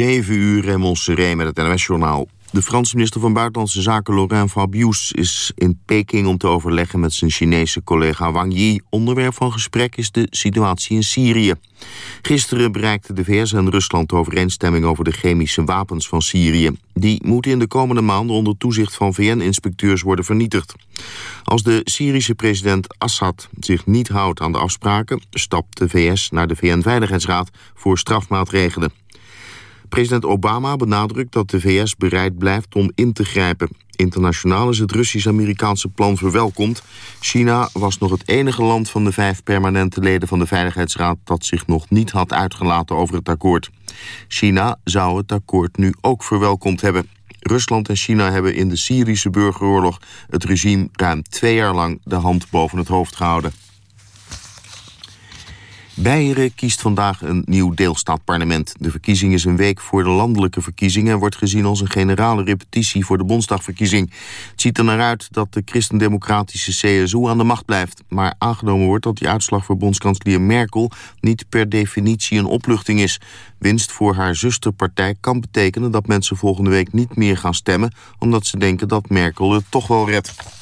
7 uur, Raymond Seré met het NOS-journaal. De Franse minister van Buitenlandse Zaken Laurent Fabius is in Peking om te overleggen met zijn Chinese collega Wang Yi. Onderwerp van gesprek is de situatie in Syrië. Gisteren bereikten de VS en Rusland overeenstemming over de chemische wapens van Syrië. Die moeten in de komende maanden onder toezicht van VN-inspecteurs worden vernietigd. Als de Syrische president Assad zich niet houdt aan de afspraken... stapt de VS naar de VN-veiligheidsraad voor strafmaatregelen. President Obama benadrukt dat de VS bereid blijft om in te grijpen. Internationaal is het Russisch-Amerikaanse plan verwelkomd. China was nog het enige land van de vijf permanente leden van de Veiligheidsraad... dat zich nog niet had uitgelaten over het akkoord. China zou het akkoord nu ook verwelkomd hebben. Rusland en China hebben in de Syrische burgeroorlog... het regime ruim twee jaar lang de hand boven het hoofd gehouden. Beieren kiest vandaag een nieuw deelstaatparlement. De verkiezing is een week voor de landelijke verkiezingen... en wordt gezien als een generale repetitie voor de Bondsdagverkiezing. Het ziet er naar uit dat de christendemocratische CSU aan de macht blijft. Maar aangenomen wordt dat die uitslag voor bondskanselier Merkel... niet per definitie een opluchting is. Winst voor haar zusterpartij kan betekenen dat mensen volgende week niet meer gaan stemmen... omdat ze denken dat Merkel het toch wel redt.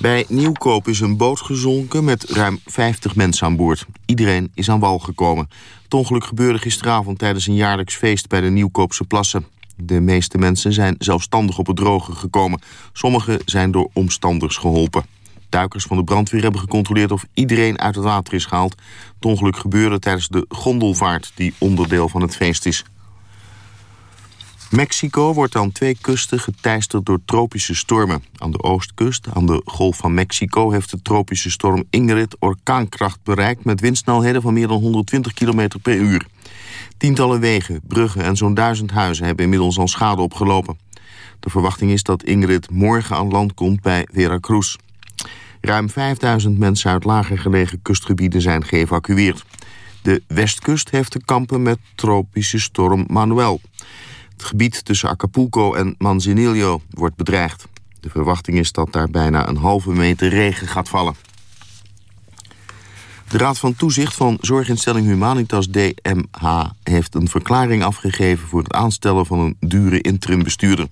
Bij Nieuwkoop is een boot gezonken met ruim 50 mensen aan boord. Iedereen is aan wal gekomen. Het ongeluk gebeurde gisteravond tijdens een jaarlijks feest bij de Nieuwkoopse plassen. De meeste mensen zijn zelfstandig op het droge gekomen. Sommigen zijn door omstanders geholpen. Duikers van de brandweer hebben gecontroleerd of iedereen uit het water is gehaald. Het ongeluk gebeurde tijdens de gondelvaart die onderdeel van het feest is. Mexico wordt aan twee kusten geteisterd door tropische stormen. Aan de oostkust, aan de Golf van Mexico... heeft de tropische storm Ingrid orkaankracht bereikt... met windsnelheden van meer dan 120 km per uur. Tientallen wegen, bruggen en zo'n duizend huizen... hebben inmiddels al schade opgelopen. De verwachting is dat Ingrid morgen aan land komt bij Veracruz. Ruim 5000 mensen uit lager gelegen kustgebieden zijn geëvacueerd. De westkust heeft te kampen met tropische storm Manuel... Het gebied tussen Acapulco en Manzanillo wordt bedreigd. De verwachting is dat daar bijna een halve meter regen gaat vallen. De Raad van Toezicht van Zorginstelling Humanitas DMH... heeft een verklaring afgegeven voor het aanstellen van een dure interimbestuurder.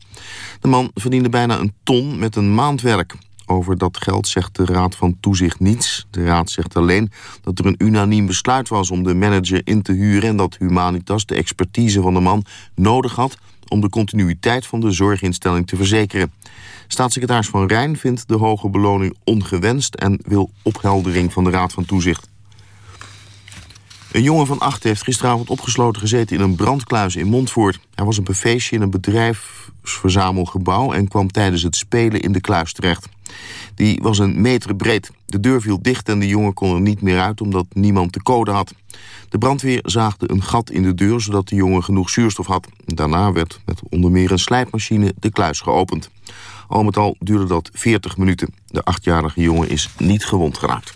De man verdiende bijna een ton met een maand werk. Over dat geld zegt de Raad van Toezicht niets. De Raad zegt alleen dat er een unaniem besluit was om de manager in te huren... en dat Humanitas de expertise van de man nodig had... om de continuïteit van de zorginstelling te verzekeren. Staatssecretaris Van Rijn vindt de hoge beloning ongewenst... en wil opheldering van de Raad van Toezicht. Een jongen van acht heeft gisteravond opgesloten gezeten in een brandkluis in Montvoort. Hij was een feestje in een bedrijfsverzamelgebouw... en kwam tijdens het spelen in de kluis terecht. Die was een meter breed. De deur viel dicht en de jongen kon er niet meer uit omdat niemand de code had. De brandweer zaagde een gat in de deur zodat de jongen genoeg zuurstof had. Daarna werd met onder meer een slijpmachine de kluis geopend. Al met al duurde dat 40 minuten. De achtjarige jongen is niet gewond geraakt.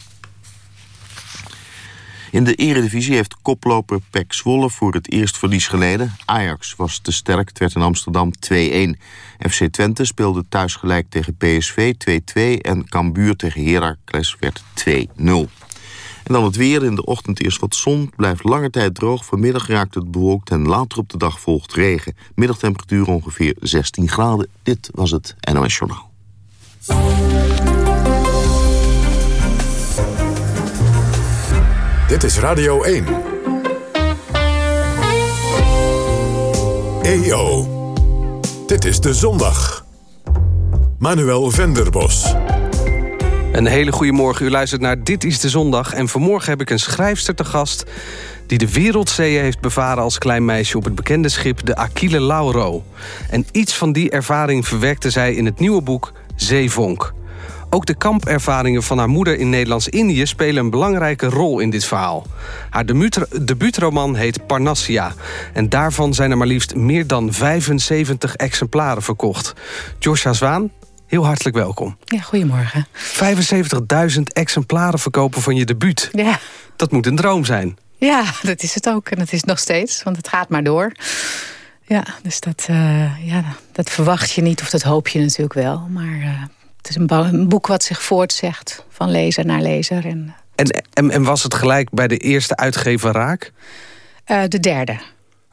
In de eredivisie heeft koploper Pek Zwolle voor het eerst verlies geleden. Ajax was te sterk, het werd in Amsterdam 2-1. FC Twente speelde thuis gelijk tegen PSV 2-2... en Cambuur tegen Heracles werd 2-0. En dan het weer. In de ochtend eerst wat zon. Blijft lange tijd droog. Vanmiddag raakt het bewolkt en later op de dag volgt regen. Middagtemperatuur ongeveer 16 graden. Dit was het NOS Journaal. Dit is Radio 1. EO. Dit is de zondag. Manuel Venderbos. Een hele goede morgen. U luistert naar Dit is de Zondag. En vanmorgen heb ik een schrijfster te gast... die de wereldzeeën heeft bevaren als klein meisje... op het bekende schip de Aquile Lauro. En iets van die ervaring verwerkte zij in het nieuwe boek Zeevonk. Ook de kampervaringen van haar moeder in Nederlands-Indië... spelen een belangrijke rol in dit verhaal. Haar debuutroman heet Parnassia. En daarvan zijn er maar liefst meer dan 75 exemplaren verkocht. Joshua Zwaan, heel hartelijk welkom. Ja, goedemorgen. 75.000 exemplaren verkopen van je debuut. Ja. Dat moet een droom zijn. Ja, dat is het ook. En dat is nog steeds, want het gaat maar door. Ja, dus dat, uh, ja, dat verwacht je niet, of dat hoop je natuurlijk wel. Maar uh, het is een, boek wat zich voortzegt van lezer naar lezer. En, en, en, was het gelijk bij de eerste uitgever raak? Uh, de derde.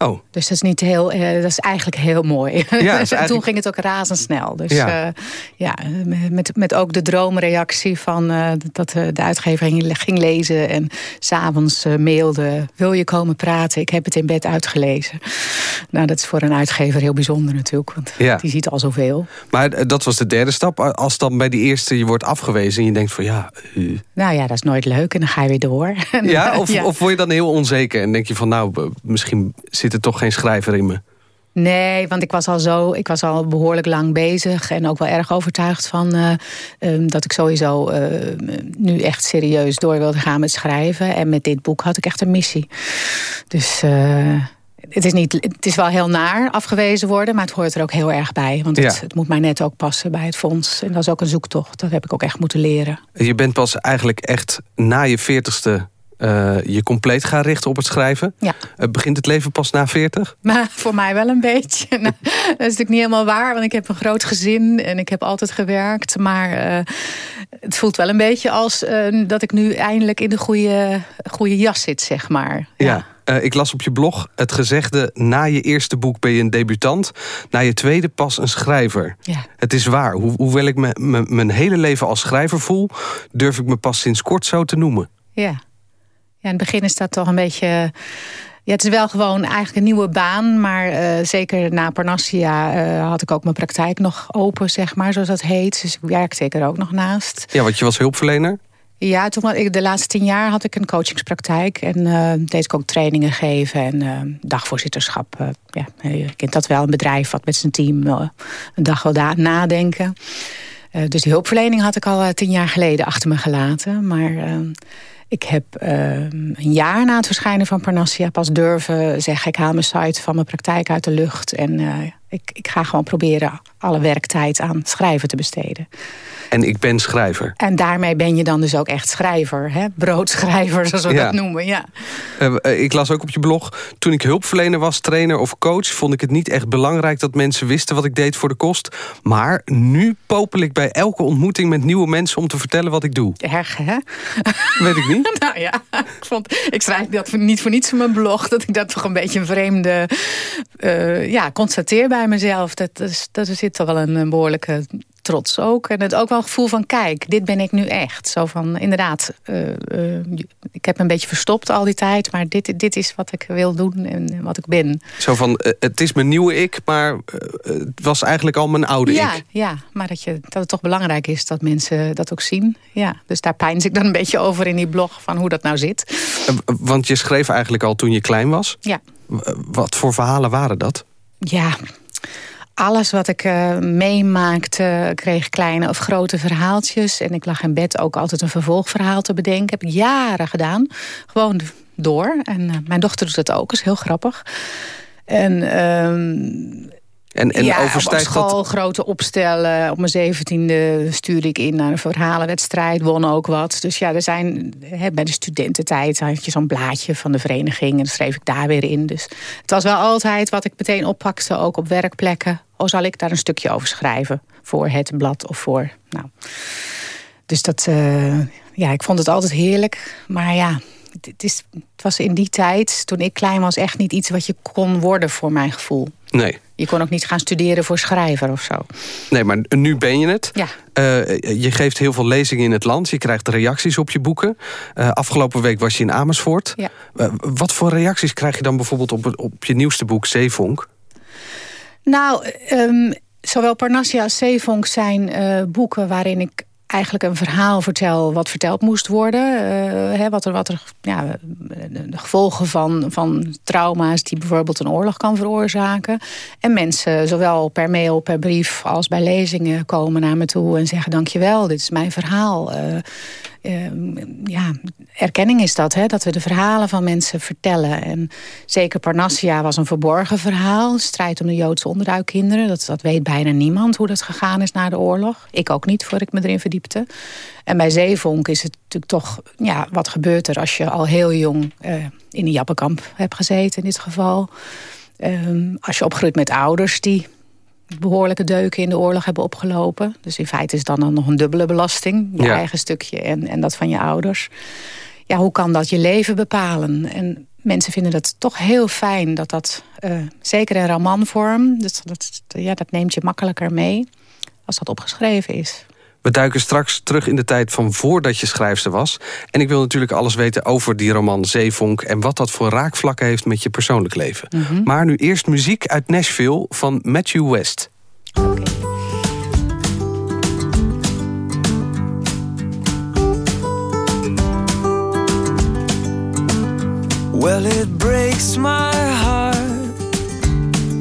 Oh. Dus dat is, niet heel, uh, dat is eigenlijk heel mooi. Ja, eigenlijk... Toen ging het ook razendsnel. Dus ja, uh, ja met, met ook de droomreactie van uh, dat de uitgever ging lezen... en s'avonds mailde, wil je komen praten? Ik heb het in bed uitgelezen. Nou, dat is voor een uitgever heel bijzonder natuurlijk. Want ja. die ziet al zoveel. Maar dat was de derde stap. Als dan bij die eerste je wordt afgewezen en je denkt van ja... Nou ja, dat is nooit leuk en dan ga je weer door. Ja, of, of word je dan heel onzeker en denk je van nou, misschien zit er toch geen schrijver in me? Nee, want ik was al zo, ik was al behoorlijk lang bezig en ook wel erg overtuigd van uh, um, dat ik sowieso uh, nu echt serieus door wilde gaan met schrijven. En met dit boek had ik echt een missie. Dus uh, het is, niet, het is wel heel naar afgewezen worden, maar het hoort er ook heel erg bij. Want het, het, moet mij net ook passen bij het fonds. En dat is ook een zoektocht. Dat heb ik ook echt moeten leren. Je bent pas eigenlijk echt na je veertigste uh, je compleet gaan richten op het schrijven. Ja. Uh, begint het leven pas na 40? Maar voor mij wel een beetje. nou, dat is natuurlijk niet helemaal waar, want ik heb een groot gezin en ik heb altijd gewerkt. Maar uh, het voelt wel een beetje als dat ik nu eindelijk in de goede, goede jas zit, zeg maar. Ja. ja. ik las op je blog het gezegde... na je eerste boek ben je een debutant... na je tweede pas een schrijver. Ja. Het is waar. Ho hoewel ik me, me, mijn hele leven als schrijver voel... durf ik me pas sinds kort zo te noemen. Ja. Ja, in het begin is dat toch een beetje... Ja, het is wel gewoon eigenlijk een nieuwe baan. Maar uh, zeker na Parnassia uh, had ik ook mijn praktijk nog open, zeg maar, zoals dat heet. Dus ik werkte ik er ook nog naast. Ja, want je was hulpverlener? Ja, toen, ik, de laatste tien jaar had ik een coachingspraktijk. En uh, deed ik ook trainingen geven en dagvoorzitterschap. ja, je kent dat wel, een bedrijf wat met zijn team een dag wil nadenken. dus die hulpverlening had ik al tien jaar geleden achter me gelaten. Maar ik heb uh, een jaar na het verschijnen van Parnassia pas durven zeggen... ik haal mijn site van mijn praktijk uit de lucht... en uh, ik, ik ga gewoon proberen alle werktijd aan schrijven te besteden. En ik ben schrijver. En daarmee ben je dan dus ook echt schrijver. Hè? Broodschrijver, zoals we ja. dat noemen. Ja. Uh, ik las ook op je blog... toen ik hulpverlener was, trainer of coach... vond ik het niet echt belangrijk dat mensen wisten wat ik deed voor de kost. Maar nu popel ik bij elke ontmoeting met nieuwe mensen... om te vertellen wat ik doe. Erg, hè? Weet ik niet. nou ja, ik, vond, ik schrijf dat niet voor niets in mijn blog... dat ik dat toch een beetje een vreemde... Uh, ja, constateer bij mezelf. Dat, is, dat er zit toch wel een, een behoorlijke trots ook. En het ook wel een gevoel van, kijk, dit ben ik nu echt. Zo van, inderdaad, uh, uh, ik heb me een beetje verstopt al die tijd... maar dit, dit is wat ik wil doen en wat ik ben. Zo van, uh, het is mijn nieuwe ik, maar het was eigenlijk al mijn oude ja, ik. Ja, maar dat, je, dat het toch belangrijk is dat mensen dat ook zien. Ja, dus daar pijns ik dan een beetje over in die blog... van hoe dat nou zit. Want je schreef eigenlijk al toen je klein was? Ja. Wat voor verhalen waren dat? Ja, alles wat ik uh, meemaakte kreeg kleine of grote verhaaltjes. En ik lag in bed ook altijd een vervolgverhaal te bedenken. Heb ik jaren gedaan. Gewoon door. En uh, mijn dochter doet dat ook. is heel grappig. En... Uh, en, en ja, overstijgt op school, dat... grote opstellen. Op mijn zeventiende stuurde ik in naar een verhalenwedstrijd. Won ook wat. Dus ja, er zijn hè, bij de studententijd had je zo'n blaadje van de vereniging. En dan schreef ik daar weer in. Dus het was wel altijd wat ik meteen oppakte. Ook op werkplekken. Of zal ik daar een stukje over schrijven. Voor het blad of voor... Nou. Dus dat... Uh, ja, ik vond het altijd heerlijk. Maar ja, het, is, het was in die tijd, toen ik klein was... echt niet iets wat je kon worden voor mijn gevoel. Nee. Je kon ook niet gaan studeren voor schrijver of zo. Nee, maar nu ben je het. Ja. Uh, je geeft heel veel lezingen in het land. Je krijgt reacties op je boeken. Uh, afgelopen week was je in Amersfoort. Ja. Uh, wat voor reacties krijg je dan bijvoorbeeld op, op je nieuwste boek Zeevonk? Nou, um, zowel Parnassia als Zeevonk zijn boeken waarin ik eigenlijk een verhaal vertel wat verteld moest worden. Uh, hè, wat er, wat er ja, de gevolgen van, van trauma's die bijvoorbeeld een oorlog kan veroorzaken. En mensen zowel per mail, per brief als bij lezingen komen naar me toe en zeggen dankjewel, dit is mijn verhaal. Uh, ja, erkenning is dat, hè, dat we de verhalen van mensen vertellen. En zeker Parnassia was een verborgen verhaal. Strijd om de Joodse onderduikkinderen. Dat, dat weet bijna niemand hoe dat gegaan is na de oorlog. Ik ook niet, voor ik me erin verdiepte. En bij Zeevonk is het natuurlijk toch... Ja, wat gebeurt er als je al heel jong uh, in een jappenkamp hebt gezeten in dit geval. Um, als je opgroeit met ouders die behoorlijke deuken in de oorlog hebben opgelopen. Dus in feite is dan, dan nog een dubbele belasting. Je Ja. eigen stukje en, en dat van je ouders. Ja, hoe kan dat je leven bepalen? En mensen vinden dat toch heel fijn dat dat, zeker in romanvorm... Dus dat, ja, dat neemt je makkelijker mee als dat opgeschreven is. We duiken straks terug in de tijd van voordat je schrijfster was. En ik wil natuurlijk alles weten over die roman Zeevonk... en wat dat voor raakvlakken heeft met je persoonlijk leven. Mhm. Maar nu eerst muziek uit Nashville van Matthew West. Well, it breaks my heart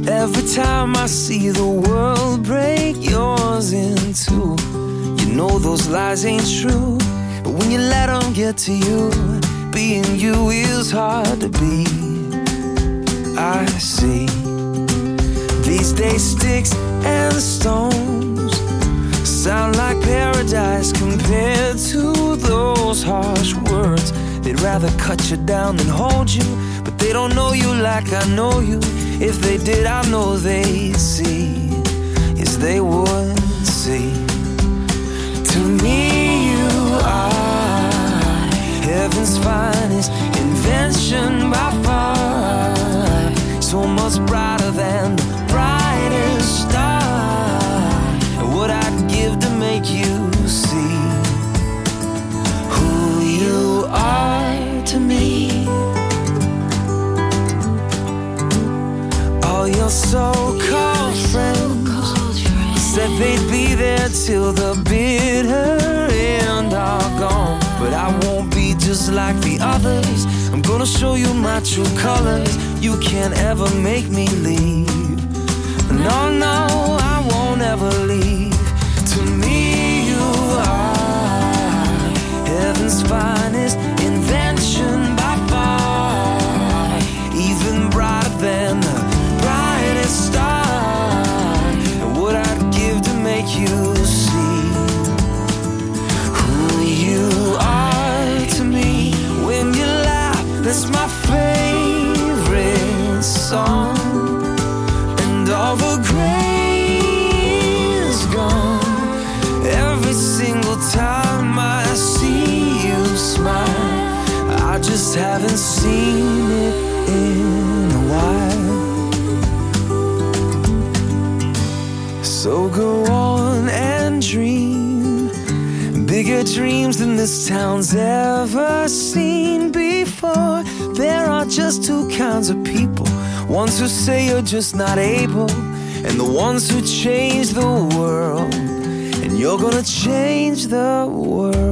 Every time I see the world break yours in two know those lies ain't true. But when you let them get to you, being you is hard to be. I see. These days, sticks and stones sound like paradise compared to those harsh words. They'd rather cut you down than hold you, but they don't know you like I know you. If they did, I know they'd see. Yes, they would see. To me, you are heaven's finest invention by far. Just not able, and the ones who change the world. And you're gonna change the world.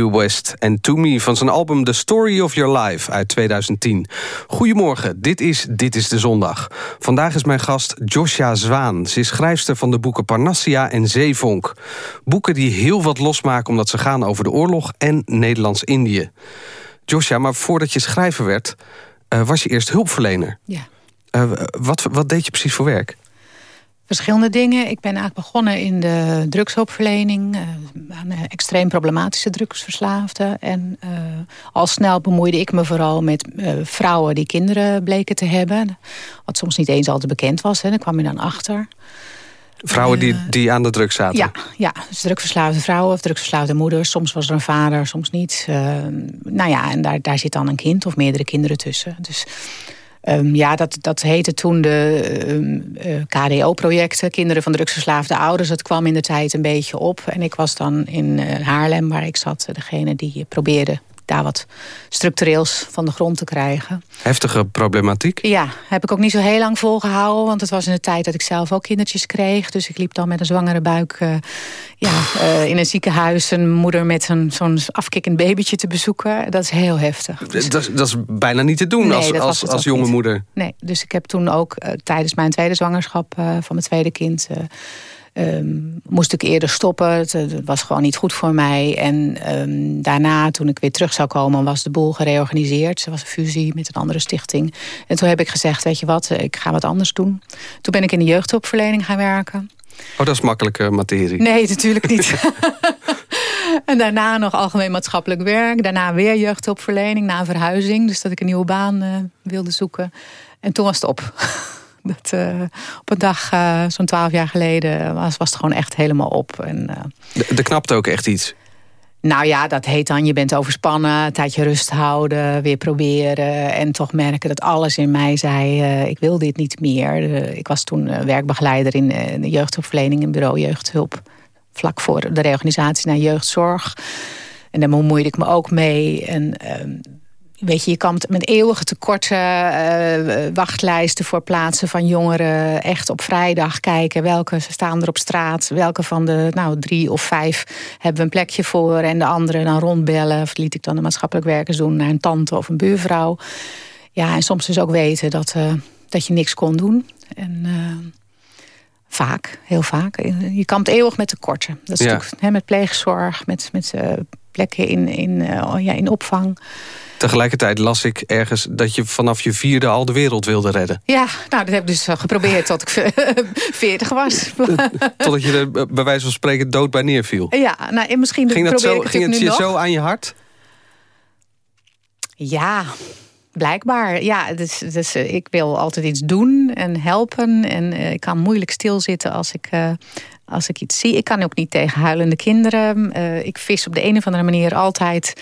West en To Me van zijn album The Story of Your Life uit 2010. Goedemorgen, dit is Dit is de Zondag. Vandaag is mijn gast Josja Zwaan. Ze is schrijfster van de boeken Parnassia en Zeevonk. Boeken die heel wat losmaken omdat ze gaan over de oorlog en Nederlands-Indië. Josja, maar voordat je schrijver werd, uh, was je eerst hulpverlener. Ja. Uh, wat, wat deed je precies voor werk? Verschillende dingen. Ik ben eigenlijk begonnen in de drugshulpverlening. Uh, aan extreem problematische drugsverslaafden. En uh, al snel bemoeide ik me vooral met uh, vrouwen die kinderen bleken te hebben. Wat soms niet eens altijd bekend was. Hè. Daar kwam je dan achter. Vrouwen die, die aan de drugs zaten? Ja, ja, dus drugverslaafde vrouwen of drugverslaafde moeders. Soms was er een vader, soms niet. nou ja, en daar, daar zit dan een kind of meerdere kinderen tussen. Dus Um, ja, dat, dat heette toen de um, uh, KDO-projecten, Kinderen van Drugsverslaafde Ouders. Dat kwam in de tijd een beetje op. En ik was dan in uh, Haarlem, waar ik zat, degene die probeerde daar wat structureels van de grond te krijgen. Heftige problematiek? Ja, heb ik ook niet zo heel lang volgehouden. Want het was in de tijd dat ik zelf ook kindertjes kreeg. Dus ik liep dan met een zwangere buik uh, ja, uh, in een ziekenhuis... een moeder met zo'n afkikkend babytje te bezoeken. Dat is heel heftig. Dat, dat, is bijna niet te doen nee, als, als, als jonge niet. moeder. Nee, dus ik heb toen ook uh, tijdens mijn tweede zwangerschap van mijn tweede kind... Um, moest ik eerder stoppen. Het, het, was gewoon niet goed voor mij. En um, daarna, toen ik weer terug zou komen, was de boel gereorganiseerd. Er was een fusie met een andere stichting. En toen heb ik gezegd, weet je wat, ik ga wat anders doen. Toen ben ik in de jeugdhulpverlening gaan werken. Oh, dat is makkelijke materie. Nee, natuurlijk niet. en daarna nog algemeen maatschappelijk werk. Daarna weer jeugdhulpverlening na verhuizing. Dus dat ik een nieuwe baan uh, wilde zoeken. En toen was het op. Dat, uh, op een dag, uh, zo'n twaalf jaar geleden, was, was het gewoon echt helemaal op. En, uh, er knapt ook echt iets? Nou ja, dat heet dan, je bent overspannen, een tijdje rust houden, weer proberen. En toch merken dat alles in mij zei, ik wil dit niet meer. ik was toen werkbegeleider in de jeugdhulpverlening in bureau jeugdhulp. Vlak voor de reorganisatie naar jeugdzorg. En daar bemoeide ik me ook mee. En ehm, Weet je, je kan met eeuwige tekorten, uh, wachtlijsten voor plaatsen van jongeren... echt op vrijdag kijken welke staan er op straat. Welke van de nou, drie of vijf hebben we een plekje voor... en de andere dan rondbellen. Of liet ik dan de maatschappelijk werkers doen naar een tante of een buurvrouw. Ja, en soms dus ook weten dat, uh, dat je niks kon doen. En... Vaak, heel vaak. Je kampt eeuwig met tekorten. Dat is ja. hè, met pleegzorg, met, met uh, plekken in, in, uh, ja, in opvang. Tegelijkertijd las ik ergens dat je vanaf je vierde al de wereld wilde redden. Ja, nou, dat heb ik dus geprobeerd tot ik veertig was. Totdat je er bij wijze van spreken dood bij neerviel. Ja, nou, misschien ging, dat zo, ging het, het je nog. zo aan je hart? Ja, Blijkbaar, ja. Dus, dus ik wil altijd iets doen en helpen. En uh, ik kan moeilijk stilzitten als ik, uh, als ik iets zie. Ik kan ook niet tegen huilende kinderen. ik vis op de een of andere manier altijd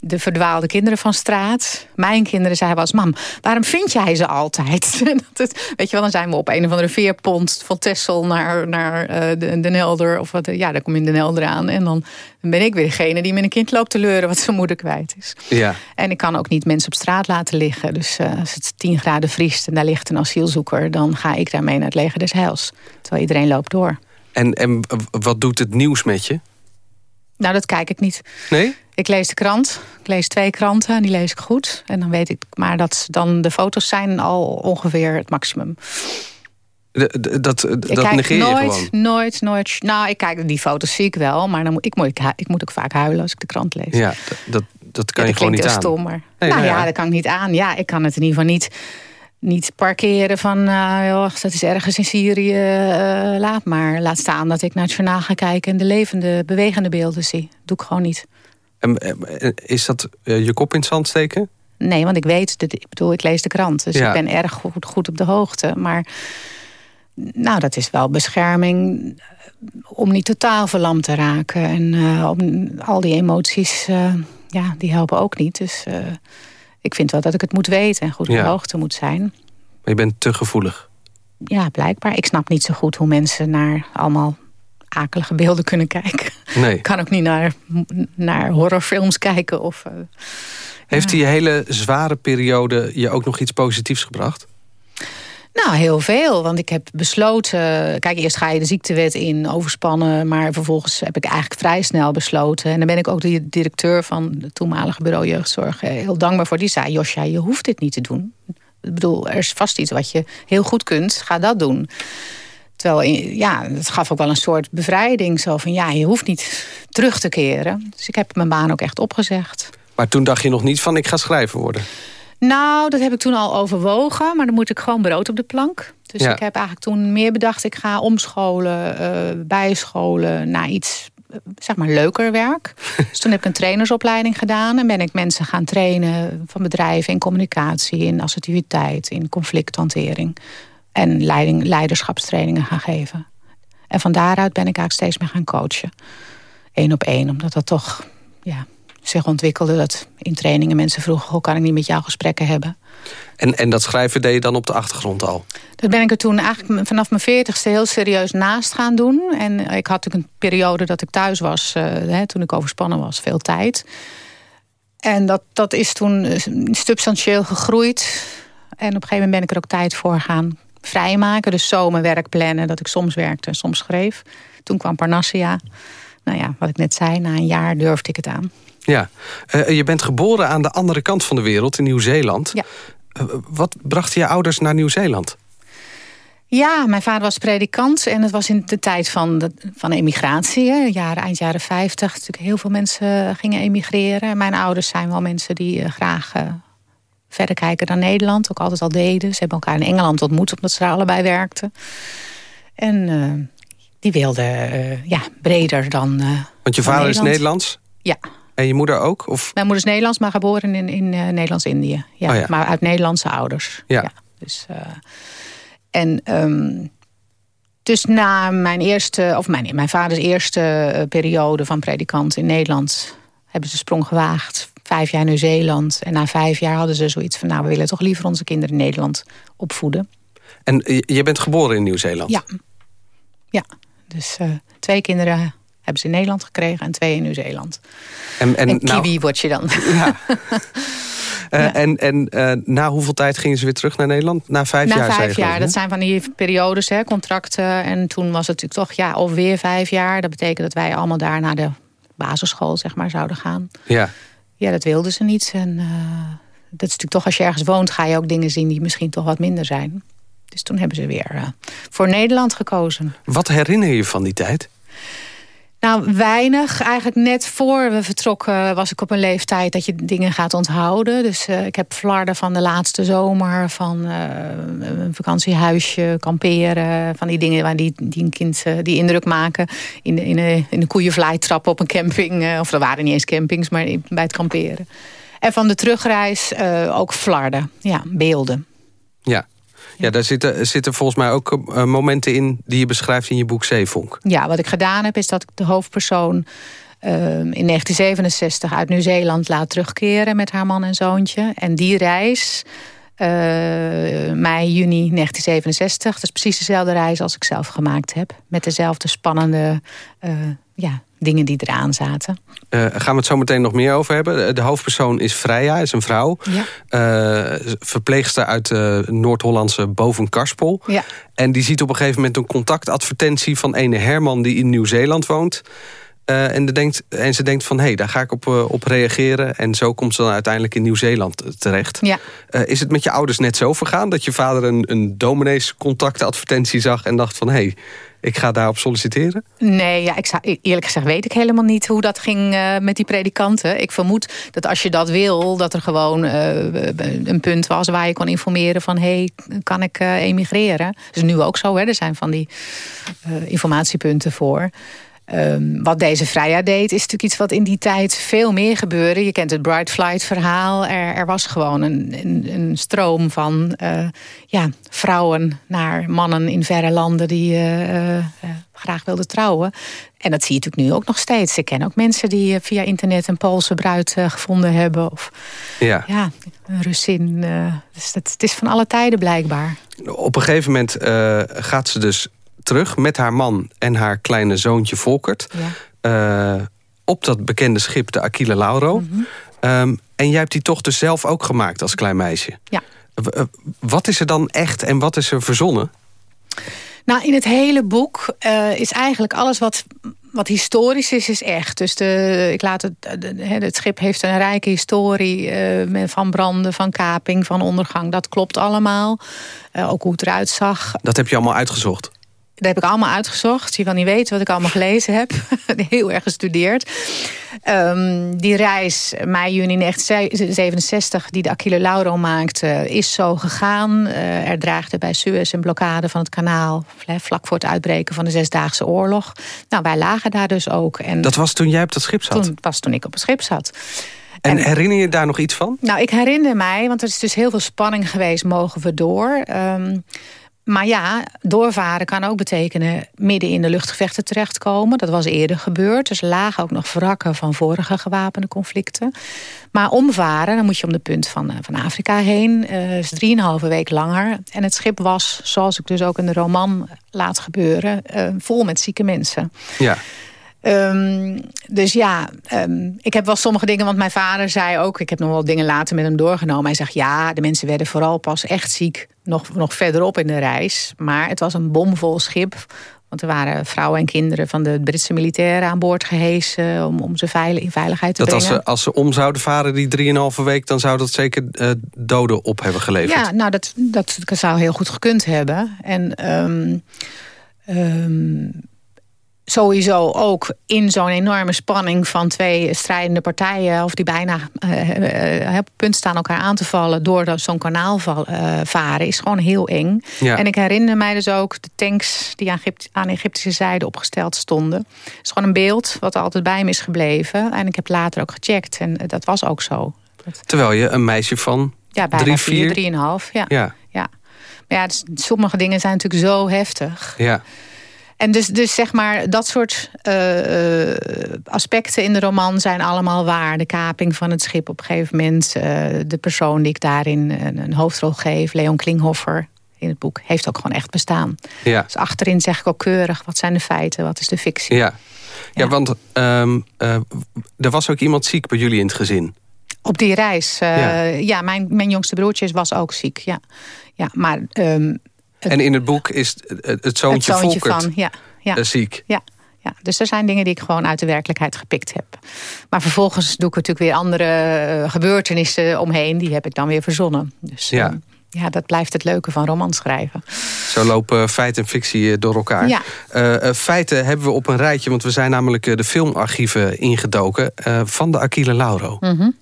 de verdwaalde kinderen van straat. Mijn kinderen zeiden was, mam, waarom vind jij ze altijd? weet je wel, dan zijn we op een of andere veerpont van Tessel naar, naar de, de Nelder. Of wat, ja, dan kom je in de Nelder aan. En dan ben ik weer degene die met een kind loopt te leuren wat zijn moeder kwijt is. Ja. En ik kan ook niet mensen op straat laten liggen. Dus uh, als het 10 graden vriest en daar ligt een asielzoeker... dan ga ik daarmee naar het leger des heils. Terwijl iedereen loopt door. En, en wat doet het nieuws met je? Nou, dat kijk ik niet. Nee? Ik lees de krant. Ik lees twee kranten en die lees ik goed. En dan weet ik maar dat dan de foto's zijn al ongeveer het maximum. De, de, dat dat ik kijk negeer nooit, je gewoon? nooit, nooit. Nou, ik kijk die foto's zie ik wel, maar dan moet, ik, moet, ik, ik moet ook vaak huilen als ik de krant lees. Ja, dat, dat kan ja, je gewoon niet heel aan. stom, maar. Nee, nou nou ja, ja. dat kan ik niet aan. Ja, ik kan het in ieder geval niet, niet parkeren van, uh, joh, dat is ergens in Syrië, uh, laat maar. Laat staan dat ik naar het journaal ga kijken en de levende, bewegende beelden zie. doe ik gewoon niet. En, is dat uh, je kop in het zand steken? Nee, want ik weet, dat, ik bedoel, ik lees de krant. Dus Ja. ik ben erg goed, goed op de hoogte. Maar nou, dat is wel bescherming om niet totaal verlamd te raken. En eh, om, al die emoties, eh, ja, die helpen ook niet. Dus eh, ik vind wel dat ik het moet weten en goed op Ja. de hoogte moet zijn. Maar je bent te gevoelig. Ja, blijkbaar. Ik snap niet zo goed hoe mensen naar allemaal akelige beelden kunnen kijken. Nee. Ik kan ook niet naar, naar horrorfilms kijken. Of, eh, Heeft die hele zware periode je ook nog iets positiefs gebracht? Nou, heel veel. Want ik heb besloten... Kijk, eerst ga je de ziektewet in, overspannen. Maar vervolgens heb ik eigenlijk vrij snel besloten. En dan ben ik ook de directeur van het toenmalige bureau jeugdzorg eh, heel dankbaar voor. Die zei, Josja, je hoeft dit niet te doen. Ik bedoel, er is vast iets wat je heel goed kunt. Ga dat doen. Terwijl, in- ja, het gaf ook wel een soort bevrijding. Zo van, ja, je hoeft niet terug te keren. Dus ik heb mijn baan ook echt opgezegd. Maar toen dacht je nog niet van ik ga schrijver worden. Nou, dat heb ik toen al overwogen. Maar dan moet ik gewoon brood op de plank. Dus Ja. ik heb eigenlijk toen meer bedacht... ik ga omscholen, eh, bijscholen naar iets eh, zeg maar leuker werk. dus toen heb ik een trainersopleiding gedaan... en ben ik mensen gaan trainen van bedrijven in communicatie... in assertiviteit, in conflicthantering... en leiding, leiderschapstrainingen gaan geven. En van daaruit ben ik eigenlijk steeds meer gaan coachen. Eén op één, omdat dat toch ja, zich ontwikkelde... dat in trainingen mensen vroegen... hoe kan ik niet met jou gesprekken hebben... En, en dat schrijven deed je dan op de achtergrond al. Dat ben ik er toen eigenlijk vanaf mijn veertigste heel serieus naast gaan doen. En ik had natuurlijk een periode dat ik thuis was, eh, hè, toen ik overspannen was, veel tijd. En dat, dat is toen substantieel gegroeid. En op een gegeven moment ben ik er ook tijd voor gaan vrijmaken. Dus zo mijn werk plannen, dat ik soms werkte en soms schreef. Toen kwam Parnassia. Nou ja, wat ik net zei, na een jaar durfde ik het aan. Ja, uh, je bent geboren aan de andere kant van de wereld, in Nieuw-Zeeland. Ja. Uh, wat bracht je ouders naar Nieuw-Zeeland? Ja, mijn vader was predikant en het was in de tijd van, de, van emigratie. Hè, jaren, eind jaren 50. Natuurlijk heel veel mensen gingen emigreren. Mijn ouders zijn wel mensen die uh, graag verder kijken dan Nederland. Ook altijd al deden. Ze hebben elkaar in Engeland ontmoet omdat ze daar allebei werkten. En die wilden ja, breder dan Want je vader is Nederlands? Ja. En je moeder ook? Of? Mijn moeder is Nederlands, maar geboren in, in uh, Nederlands-Indië. Ja, oh ja, Maar uit Nederlandse ouders. Ja. ja dus, uh, en um, dus na mijn eerste, of mijn, mijn vaders eerste uh, periode van predikant in Nederland... hebben ze sprong gewaagd. Vijf jaar Nieuw-Zeeland. En na vijf jaar hadden ze zoiets van... nou, we willen toch liever onze kinderen in Nederland opvoeden. En je bent geboren in Nieuw-Zeeland? Ja. Ja, dus twee kinderen hebben ze in Nederland gekregen en twee in Nieuw-Zeeland. En, en, en kiwi nou, word je dan. Ja. Uh, ja. En, en uh, na hoeveel tijd gingen ze weer terug naar Nederland? Na vijf na jaar? Na vijf jaar. Dat zijn van die periodes, hè, contracten. En toen was het natuurlijk toch ja, alweer vijf jaar. Dat betekent dat wij allemaal daar naar de basisschool zeg maar, zouden gaan. Ja. Ja, dat wilden ze niet. En uh, dat is natuurlijk toch, als je ergens woont... ga je ook dingen zien die misschien toch wat minder zijn. Dus toen hebben ze weer voor Nederland gekozen. Wat herinner je van die tijd? Nou, weinig. Eigenlijk net voor we vertrokken was ik op een leeftijd dat je dingen gaat onthouden. Dus uh, ik heb flarden van de laatste zomer, van uh, een vakantiehuisje, kamperen. Van die dingen waar die, die uh, die indruk maken. In de, in de, in de op een camping. of er waren niet eens campings, maar bij het kamperen. En van de terugreis ook flarden. Ja, beelden. Ja. Ja, daar zitten, zitten volgens mij ook uh, momenten in die je beschrijft in je boek Zeevonk. Ja, wat ik gedaan heb is dat ik de hoofdpersoon uh, in 1967 uit Nieuw-Zeeland laat terugkeren met haar man en zoontje. En die reis, uh, mei, juni 1967, dat is precies dezelfde reis als ik zelf gemaakt heb. Met dezelfde spannende ja, dingen die eraan zaten. Uh, gaan we het zo meteen nog meer over hebben. De hoofdpersoon is Freya, is een vrouw. Ja. Uh, verpleegster uit de Noord-Hollandse Bovenkarspel. Ja. En die ziet op een gegeven moment een contactadvertentie... van ene Herman die in Nieuw-Zeeland woont. Uh, en, de denkt, en ze denkt van, hé, hey, daar ga ik op, uh, op reageren. En zo komt ze dan uiteindelijk in Nieuw-Zeeland terecht. Ja. Uh, is het met je ouders net zo vergaan? Dat je vader een, een domineescontactadvertentie zag... en dacht van, hé, hey, ik ga daarop solliciteren? Nee, ja, ik zou, eerlijk gezegd weet ik helemaal niet hoe dat ging uh, met die predikanten. Ik vermoed dat als je dat wil, dat er gewoon uh, een punt was waar je kon informeren van hé, hey, kan ik uh, emigreren? Dat is nu ook zo, hè? er zijn van die informatiepunten voor. Um, wat deze Freya deed, is natuurlijk iets wat in die tijd veel meer gebeurde. Je kent het Bright Flight verhaal. Er, er was gewoon een, een, een stroom van uh, ja, vrouwen naar mannen in verre landen die uh, uh, graag wilden trouwen. En dat zie je natuurlijk nu ook nog steeds. Ik ken ook mensen die via internet een Poolse bruid gevonden hebben. Of ja. Ja, een Russin. dus dat, het is van alle tijden blijkbaar. Op een gegeven moment gaat ze dus terug met haar man en haar kleine zoontje Volkert. Ja. Uh, op dat bekende schip, de Aquila Lauro. Mm -hmm. um, en jij hebt die toch dus zelf ook gemaakt als klein meisje. Ja. Uh, wat is er dan echt en wat is er verzonnen? Nou, in het hele boek uh, is eigenlijk alles wat, wat historisch is, is echt. Dus de, ik laat het, de, het schip heeft een rijke historie uh, van branden, van kaping, van ondergang. Dat klopt allemaal. Uh, ook hoe het eruit zag. Dat heb je allemaal uitgezocht? Dat heb ik allemaal uitgezocht. Je wil niet weten wat ik allemaal gelezen heb. Heel erg gestudeerd. Um, die reis, mei, juni 1967, die de Aquila Lauro maakte, is zo gegaan. Uh, er draagde bij Suez een blokkade van het kanaal... vlak voor het uitbreken van de Zesdaagse Oorlog. Nou, wij lagen daar dus ook. En dat was toen jij op dat schip zat? Toen was toen ik op het schip zat. En, en herinner je daar nog iets van? Nou, ik herinner mij, want er is dus heel veel spanning geweest... mogen we door... Um, maar ja, doorvaren kan ook betekenen midden in de luchtgevechten terechtkomen. Dat was eerder gebeurd. Dus lagen ook nog wrakken van vorige gewapende conflicten. Maar omvaren, dan moet je om de punt van, van Afrika heen. Uh, is drieënhalve week langer. En het schip was, zoals ik dus ook in de roman laat gebeuren... Uh, vol met zieke mensen. Ja. Ehm, dus ja, ehm, ik heb wel sommige dingen, want mijn vader zei ook... ik heb nog wel dingen later met hem doorgenomen. Hij zegt, ja, de mensen werden vooral pas echt ziek... nog, nog verderop in de reis. Maar het was een bomvol schip. Want er waren vrouwen en kinderen van de Britse militairen aan boord gehesen... om, om ze veilig, in veiligheid te dat brengen. Als ze, als ze om zouden varen die drieënhalve week... dan zou dat zeker uh, doden op hebben geleverd. Ja, nou, dat, dat zou heel goed gekund hebben. En... Um, sowieso ook in zo'n enorme spanning van twee strijdende partijen... of die bijna uh, op punt staan elkaar aan te vallen... door zo'n kanaal uh, varen, is gewoon heel eng. Ja. En ik herinner mij dus ook de tanks die aan, Egypt aan Egyptische zijde opgesteld stonden. Het is gewoon een beeld wat altijd bij me is gebleven. En ik heb later ook gecheckt en dat was ook zo. Terwijl je een meisje van ja, bijna drie, vier, vier... drieënhalf. Ja. Ja. ja. Maar ja, dus sommige dingen zijn natuurlijk zo heftig... Ja. En dus, dus zeg maar, dat soort uh, aspecten in de roman zijn allemaal waar. De kaping van het schip op een gegeven moment. Uh, de persoon die ik daarin een, een, hoofdrol geef, Leon Klinghoffer in het boek, heeft ook gewoon echt bestaan. Ja. Dus achterin zeg ik ook keurig, wat zijn de feiten, wat is de fictie. Ja, ja. ja want um, er was ook iemand ziek bij jullie in het gezin. Op die reis, ja, ja mijn, mijn jongste broertje was ook ziek. Ja, ja maar... Um, en in het boek is het zoontje, het zoontje Volkert van, ja, ja. ziek. Ja, ja, dus er zijn dingen die ik gewoon uit de werkelijkheid gepikt heb. Maar vervolgens doe ik natuurlijk weer andere uh, gebeurtenissen omheen. Die heb ik dan weer verzonnen. Dus ja. Uh, ja, dat blijft het leuke van romans schrijven. Zo lopen feit en fictie door elkaar. Ja. Uh, feiten hebben we op een rijtje, want we zijn namelijk de filmarchieven ingedoken... van de Aquile Lauro. Mm -hmm.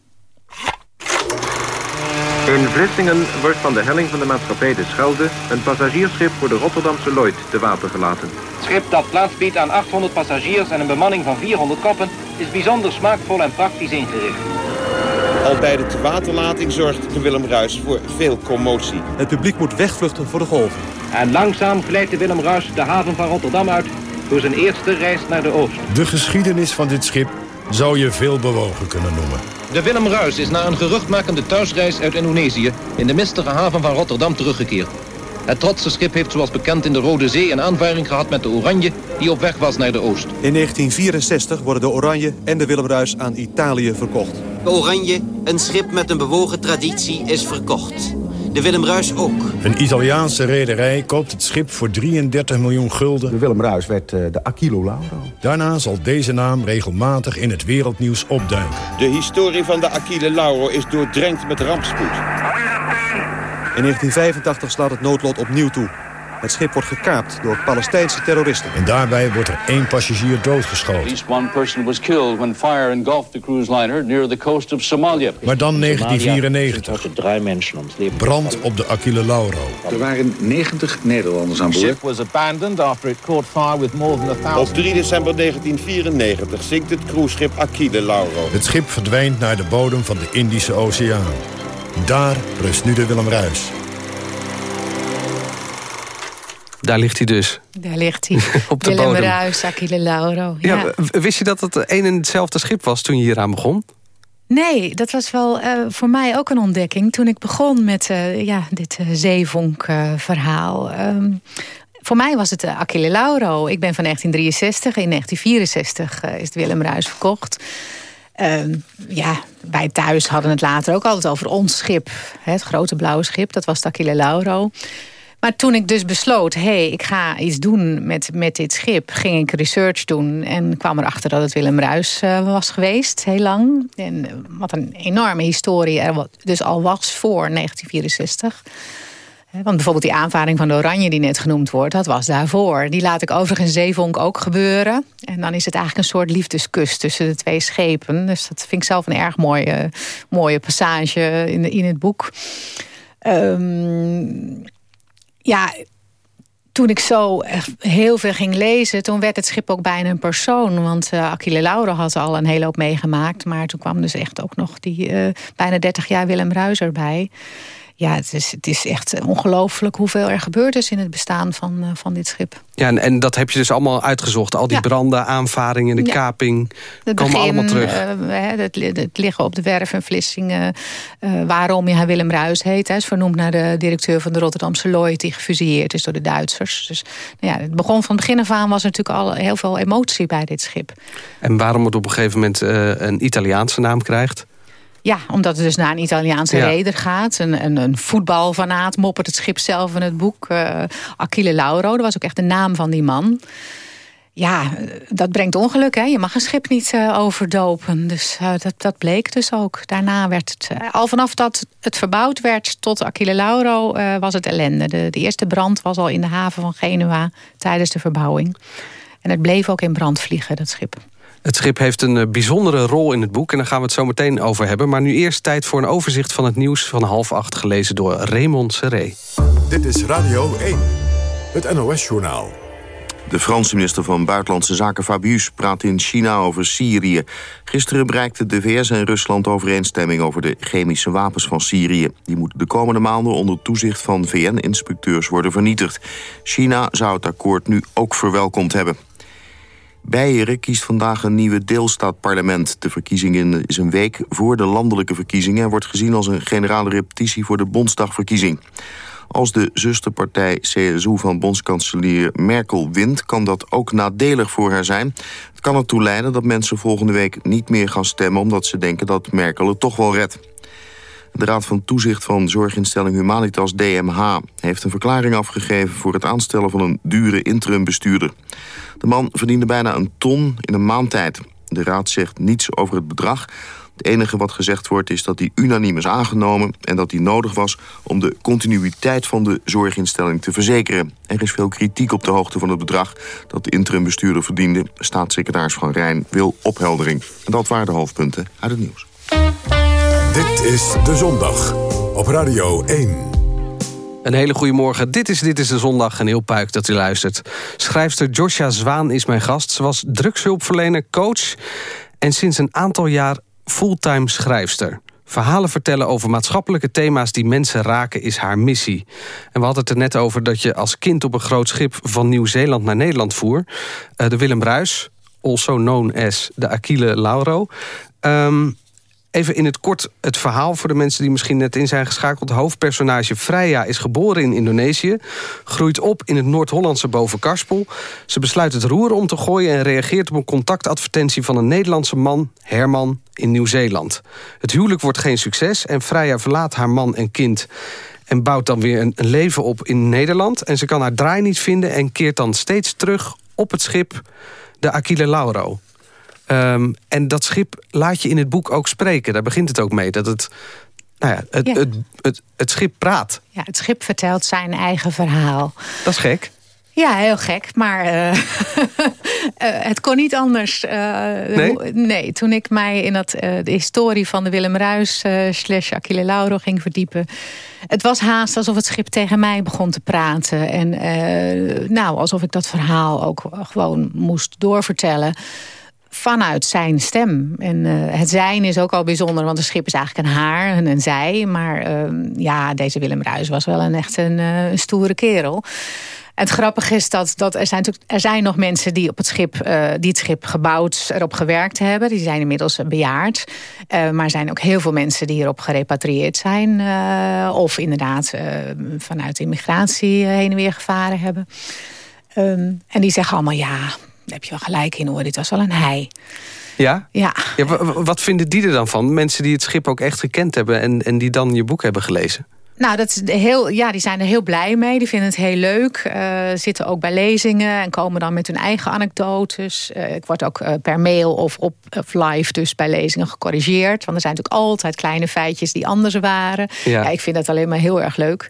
In Vlissingen wordt van de helling van de maatschappij de Schelde... een passagiersschip voor de Rotterdamse Lloyd te water gelaten. Het schip dat plaats biedt aan 800 passagiers en een bemanning van 400 koppen... is bijzonder smaakvol en praktisch ingericht. Al bij de tewaterlating zorgt de Willem Ruis voor veel commotie. Het publiek moet wegvluchten voor de golven. En langzaam glijdt de Willem Ruis de haven van Rotterdam uit... voor zijn eerste reis naar de oost. De geschiedenis van dit schip zou je veel bewogen kunnen noemen. De Willem Ruis is na een geruchtmakende thuisreis uit Indonesië... in de mistige haven van Rotterdam teruggekeerd. Het trotse schip heeft zoals bekend in de Rode Zee een aanvaring gehad met de Oranje... die op weg was naar de oost. In 1964 worden de Oranje en de Willem Ruis aan Italië verkocht. De Oranje, een schip met een bewogen traditie, is verkocht. De Willem Ruis ook. Een Italiaanse rederij koopt het schip voor 33 miljoen gulden. De Willem Ruis werd uh, de Aquilo Lauro. Daarna zal deze naam regelmatig in het wereldnieuws opduiken. De historie van de Aquile Lauro is doordrenkt met rampspoed. In 1985 slaat het noodlot opnieuw toe. Het schip wordt gekaapt door Palestijnse terroristen. En daarbij wordt er één passagier doodgeschoten. At least one person was killed when fire engulfed the cruise liner near the coast of Somalia. Maar dan 1994. Brand op de Aquile Lauro. Er waren 90 Nederlanders aan boord. The ship was abandoned after it caught fire with more than a thousand. Op 3 december 1994 zinkt het cruiseschip Aquile Lauro. Het schip verdwijnt naar de bodem van de Indische Oceaan. Daar rust nu de Willem Ruis. Daar ligt hij dus. Daar ligt hij. Op de Willem bodem. Aquile Lauro. Ja. Ja, wist je dat het een en hetzelfde schip was toen je hieraan begon? Nee, dat was wel uh, voor mij ook een ontdekking. Toen ik begon met uh, ja, dit uh, zeevonk-verhaal. Um, voor mij was het de Aquile Lauro. Ik ben van 1963. In 1964 is het Willem Ruis verkocht. Uh, ja, wij thuis hadden het later ook altijd over ons schip. Hè, het grote blauwe schip, dat was de Aquile Lauro. Maar toen ik dus besloot, hé, hey, ik ga iets doen met, met dit schip... ging ik research doen en kwam erachter dat het Willem Ruis uh, was geweest, heel lang. En wat een enorme historie er dus al was voor 1964. Want bijvoorbeeld die aanvaring van de Oranje die net genoemd wordt... dat was daarvoor. Die laat ik overigens ook gebeuren. En dan is het eigenlijk een soort liefdeskus tussen de twee schepen. Dus dat vind ik zelf een erg mooie, mooie passage in, in het boek. Um, ja, toen ik zo heel veel ging lezen... toen werd het schip ook bijna een persoon. Want uh, Achille Lauro had al een hele hoop meegemaakt. Maar toen kwam dus echt ook nog die uh, bijna 30 jaar Willem Ruis erbij. Ja, het is, het is echt ongelooflijk hoeveel er gebeurd is in het bestaan van, van dit schip. Ja, en, en dat heb je dus allemaal uitgezocht. Al die branden, aanvaringen, de kaping, het komen allemaal terug. het, het, liggen op de werf en Vlissingen. waarom hij Willem Ruis heet. Hij is vernoemd naar de directeur van de Rotterdamse Lloyd... die gefusilleerd is door de Duitsers. Dus nou ja, het begon van het begin af aan... was natuurlijk al heel veel emotie bij dit schip. En waarom het op een gegeven moment een Italiaanse naam krijgt? Ja, omdat het dus naar een Italiaanse ja. reder gaat. Een, een, een voetbalfanaat moppert het schip zelf in het boek. Uh, Achille Lauro, dat was ook echt de naam van die man. Ja, dat brengt ongeluk. Hè? Je mag een schip niet uh, overdopen. Dus uh, dat, dat bleek dus ook. Daarna werd het... al vanaf dat het verbouwd werd tot Achille Lauro was het ellende. De, de eerste brand was al in de haven van Genua tijdens de verbouwing. En het bleef ook in brand vliegen, dat schip. Het schip heeft een bijzondere rol in het boek en daar gaan we het zo meteen over hebben. Maar nu eerst tijd voor een overzicht van het nieuws van half acht... gelezen door Raymond Serré. Dit is Radio 1, het NOS-journaal. De Franse minister van Buitenlandse Zaken Fabius praat in China over Syrië. Gisteren bereikten de VS en Rusland overeenstemming over de chemische wapens van Syrië. Die moeten de komende maanden onder toezicht van VN-inspecteurs worden vernietigd. China zou het akkoord nu ook verwelkomd hebben. Beieren kiest vandaag een nieuwe deelstaatparlement. De verkiezing is een week voor de landelijke verkiezingen... en wordt gezien als een generale repetitie voor de Bondsdagverkiezing. Als de zusterpartij CSU van bondskanselier Merkel wint... kan dat ook nadelig voor haar zijn. Het kan ertoe leiden dat mensen volgende week niet meer gaan stemmen... omdat ze denken dat Merkel het toch wel redt. De Raad van Toezicht van Zorginstelling Humanitas DMH... heeft een verklaring afgegeven voor het aanstellen van een dure interimbestuurder. De man verdiende bijna een ton in een maand tijd. De Raad zegt niets over het bedrag. Het enige wat gezegd wordt is dat hij unaniem is aangenomen... en dat hij nodig was om de continuïteit van de zorginstelling te verzekeren. Er is veel kritiek op de hoogte van het bedrag dat de interimbestuurder verdiende. Staatssecretaris Van Rijn wil opheldering. Dat waren de hoofdpunten uit het nieuws. Dit is De Zondag op Radio 1. Een hele goede morgen. Dit is Dit is de Zondag. Een heel puik dat u luistert. Schrijfster Joshua Zwaan is mijn gast. Ze was drugshulpverlener, coach... en sinds een aantal jaar fulltime schrijfster. Verhalen vertellen over maatschappelijke thema's die mensen raken is haar missie. En we hadden het er net over dat je als kind op een groot schip... van Nieuw-Zeeland naar Nederland voer. Uh, de Willem Ruis, also known as de Aquile Lauro... Um, Even in het kort het verhaal voor de mensen die misschien net in zijn geschakeld. Hoofdpersonage Freya is geboren in Indonesië. Groeit op in het Noord-Hollandse Bovenkarspel. Ze besluit het roer om te gooien en reageert op een contactadvertentie... van een Nederlandse man, Herman, in Nieuw-Zeeland. Het huwelijk wordt geen succes en Freya verlaat haar man en kind en bouwt dan weer een, leven op in Nederland. En ze kan haar draai niet vinden en keert dan steeds terug op het schip de Aquile Lauro. Um, en dat schip laat je in het boek ook spreken. Daar begint het ook mee. Dat het, nou ja, het, Het, het, het, schip praat. Ja, het schip vertelt zijn eigen verhaal. Dat is gek. Ja, heel gek. Maar uh, het kon niet anders. Uh, nee? nee? toen ik mij in dat, de historie van de Willem Ruis slash Achille Lauro ging verdiepen. Het was haast alsof het schip tegen mij begon te praten. En nou, alsof ik dat verhaal ook gewoon moest doorvertellen vanuit zijn stem. En uh, het zijn is ook al bijzonder, want een schip is eigenlijk een haar en een zij. Maar uh, ja, deze Willem Ruis was wel een echt een, uh, stoere kerel. Het grappige is dat, dat er, zijn er zijn nog mensen die, op het schip, die het schip gebouwd, erop gewerkt hebben. Die zijn inmiddels bejaard. maar er zijn ook heel veel mensen die erop gerepatrieerd zijn. of inderdaad vanuit immigratie heen en weer gevaren hebben. Um, en die zeggen allemaal ja, daar heb je wel gelijk in hoor, dit was wel een hij. Ja? Ja. ja wat vinden die er dan van? Mensen die het schip ook echt gekend hebben... en, en die dan je boek hebben gelezen? Nou, dat is heel, ja, die zijn er heel blij mee. Die vinden het heel leuk. Uh, zitten ook bij lezingen en komen dan met hun eigen anekdotes. Uh, ik word ook uh, per mail of op of live dus bij lezingen gecorrigeerd. Want er zijn natuurlijk altijd kleine feitjes die anders waren. Ja. ja ik vind dat alleen maar heel erg leuk.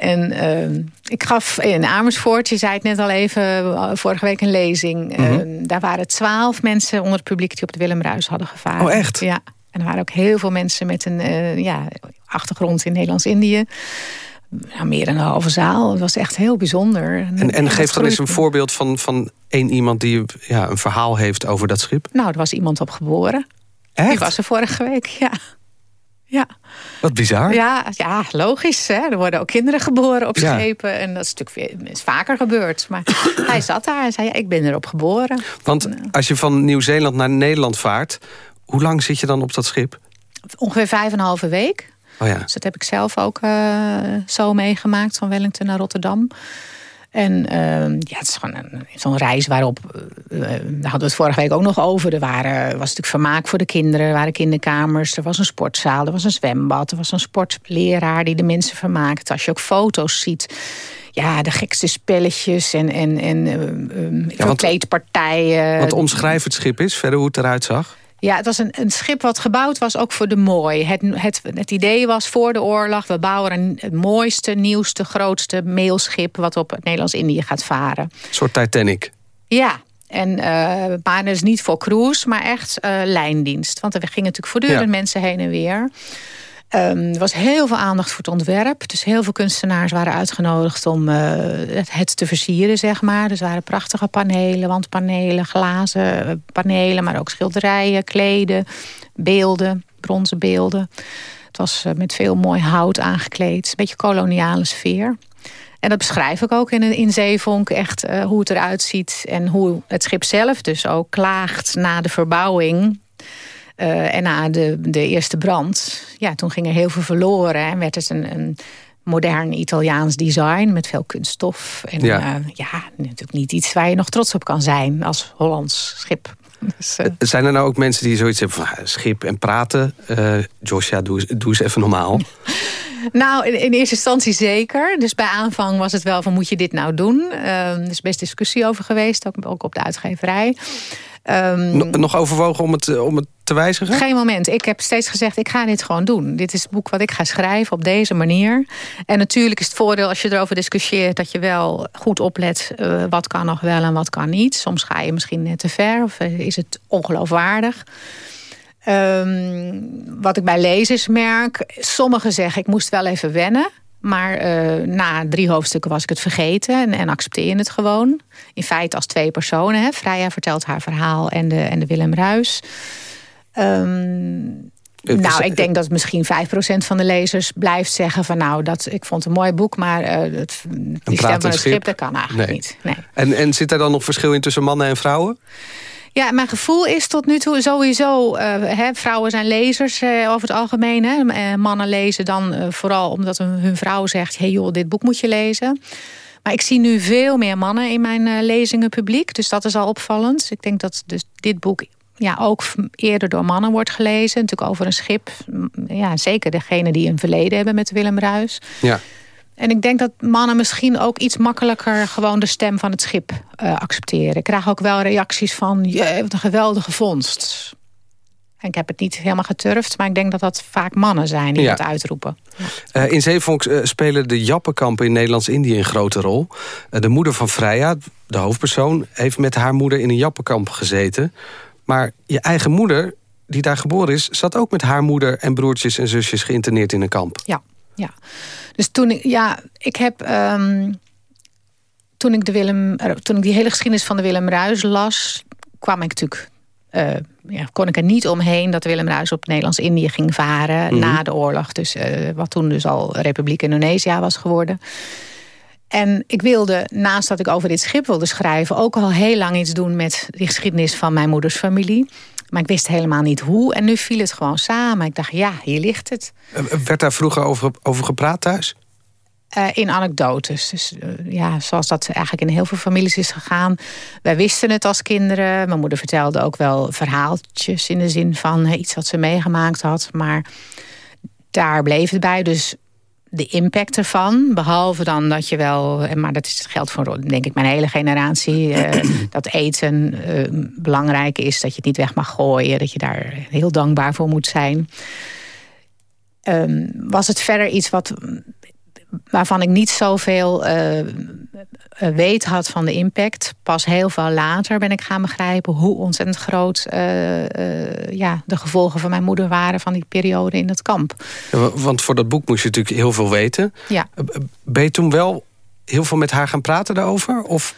En uh, ik gaf in Amersfoort, je zei het net al even, eh, vorige week een lezing. Mm -hmm. daar waren twaalf mensen onder het publiek die op de Willem Ruis hadden gevaren. Oh echt? Ja. En er waren ook heel veel mensen met een uh, ja, achtergrond in Nederlands-Indië. Nou, meer dan een halve zaal. Het was echt heel bijzonder. En, en geef dan eens een voorbeeld van, van één iemand die ja, een verhaal heeft over dat schip. Nou, er was iemand op geboren. Echt? Die was er vorige week, ja. Ja. Wat bizar. Ja, ja logisch. Hè? Er worden ook kinderen geboren op Ja. schepen. En dat is natuurlijk is vaker gebeurd. Maar hij zat daar en zei, ja, ik ben erop geboren. Want als je van Nieuw-Zeeland naar Nederland vaart... hoe lang zit je dan op dat schip? Ongeveer vijf en een halve week. Oh ja. Dus dat heb ik zelf ook eh, zo meegemaakt. Van Wellington naar Rotterdam. En ehm, ja, het is gewoon een- zo'n reis waarop... eh, daar hadden we het vorige week ook nog over. Er waren, was natuurlijk vermaak voor de kinderen. Er waren kinderkamers. Er was een sportzaal. Er was een zwembad. Er was een sportleraar die de mensen vermaakte. Als je ook foto's ziet... Ja, de gekste spelletjes en, en, en uh, want- kleedpartijen. Want omschrijf het schip is, verder hoe het eruit zag. Ja, het was een, een schip wat gebouwd was ook voor de mooi. Het, het, het idee was voor de oorlog... we bouwen een, het mooiste, nieuwste, grootste mailschip... wat op Nederlands-Indië gaat varen. Een soort Titanic. Ja, en, eh maar dus niet voor cruise, maar echt eh, lijndienst. Want er gingen natuurlijk voortdurend Ja. mensen heen en weer. Ehm, er was heel veel aandacht voor het ontwerp. Dus heel veel kunstenaars waren uitgenodigd om eh, het, te versieren, zeg maar. Dus er waren prachtige panelen, wandpanelen, glazen eh, panelen... maar ook schilderijen, kleden, beelden, bronzen beelden. Het was eh, met veel mooi hout aangekleed. Een beetje koloniale sfeer. En dat beschrijf ik ook in, in Zeevonk, echt hoe het eruit ziet. En hoe het schip zelf dus ook klaagt na de verbouwing. Eh, en na de, de eerste brand. Ja, toen ging er heel veel verloren. En werd het een, een modern Italiaans design met veel kunststof. En Ja. ja. ja, natuurlijk niet iets waar je nog trots op kan zijn als Hollands schip. Dus, eh, Zijn er nou ook mensen die zoiets hebben van ah, schip en praten? Eh Joshua, doe, doe eens even normaal. Nou, in, in eerste instantie zeker. Dus bij aanvang was het wel van, moet je dit nou doen? Ehm, er is best discussie over geweest, ook, ook op de uitgeverij. Ehm, Nog- nog overwogen om het, eh, om het te wijzigen? geen moment. Ik heb steeds gezegd, ik ga dit gewoon doen. Dit is het boek wat ik ga schrijven op deze manier. En natuurlijk is het voordeel als je erover discussieert... dat je wel goed oplet eh, wat kan nog wel en wat kan niet. Soms ga je misschien net te ver of eh, is het ongeloofwaardig. Ehm, wat ik bij lezers merk... sommigen zeggen, ik moest wel even wennen... Maar eh, na drie hoofdstukken was ik het vergeten en, en accepteer je het gewoon. In feite als twee personen. Hè. Freya vertelt haar verhaal en de, en de Willem Ruis. Ehm, nou, ik denk dat misschien 5% van de lezers blijft zeggen van nou, dat, ik vond het een mooi boek, maar eh, het, die stem van het schip? schip, dat kan eigenlijk Nee. niet. Nee. En, en zit daar dan nog verschil in tussen mannen en vrouwen? Ja, mijn gevoel is tot nu toe sowieso... eh, vrouwen zijn lezers eh, over het algemeen. Hè. Eh, mannen lezen dan vooral omdat hun, vrouw zegt... hey joh, dit boek moet je lezen. Maar ik zie nu veel meer mannen in mijn lezingen publiek. Dus dat is al opvallend. Ik denk dat dus dit boek ja, ook eerder door mannen wordt gelezen. Natuurlijk over een schip. Ja, zeker degene die een verleden hebben met Willem Ruis. Ja. En ik denk dat mannen misschien ook iets makkelijker... gewoon de stem van het schip eh, accepteren. Ik krijg ook wel reacties van... "Jee, wat een geweldige vondst. En ik heb het niet helemaal geturfd... maar ik denk dat dat vaak mannen zijn die Ja. dat uitroepen. Eh, in Zeevonk eh, spelen de Jappenkampen in Nederlands-Indië een grote rol. De moeder van Freya, de hoofdpersoon... heeft met haar moeder in een Jappenkamp gezeten. Maar je eigen moeder, die daar geboren is... zat ook met haar moeder en broertjes en zusjes geïnterneerd in een kamp. Ja, ja. Dus toen ik, ja, ik heb. ehm, toen, ik de Willem, toen ik die hele geschiedenis van de Willem Ruis las, kwam ik natuurlijk. eh, ja, kon ik er niet omheen dat Willem Ruis op Nederlands-Indië ging varen Mhm. na de oorlog. Dus eh, wat toen dus al Republiek Indonesië was geworden. En ik wilde, naast dat ik over dit schip wilde schrijven... ook al heel lang iets doen met die geschiedenis van mijn moeders familie. Maar ik wist helemaal niet hoe. En nu viel het gewoon samen. Ik dacht, ja, hier ligt het. Eh, werd daar vroeger over, over gepraat thuis? Eh, in anekdotes. Dus eh, ja, zoals dat eigenlijk in heel veel families is gegaan. Wij wisten het als kinderen. Mijn moeder vertelde ook wel verhaaltjes in de zin van iets wat ze meegemaakt had. Maar daar bleef het bij. Dus de impact ervan, behalve dan dat je wel, eh, maar dat is, geldt voor denk ik mijn hele generatie, eh, dat eten eh, belangrijk is, dat je het niet weg mag gooien, dat je daar heel dankbaar voor moet zijn. Ehm, was het verder iets wat waarvan ik niet zoveel eh, eh, weet had van de impact. Pas heel veel later ben ik gaan begrijpen hoe ontzettend groot eh, ja, de gevolgen van mijn moeder waren van die periode in het kamp. Ja, want voor dat boek moest je natuurlijk heel veel weten. Ja. Ben je toen wel heel veel met haar gaan praten daarover? Of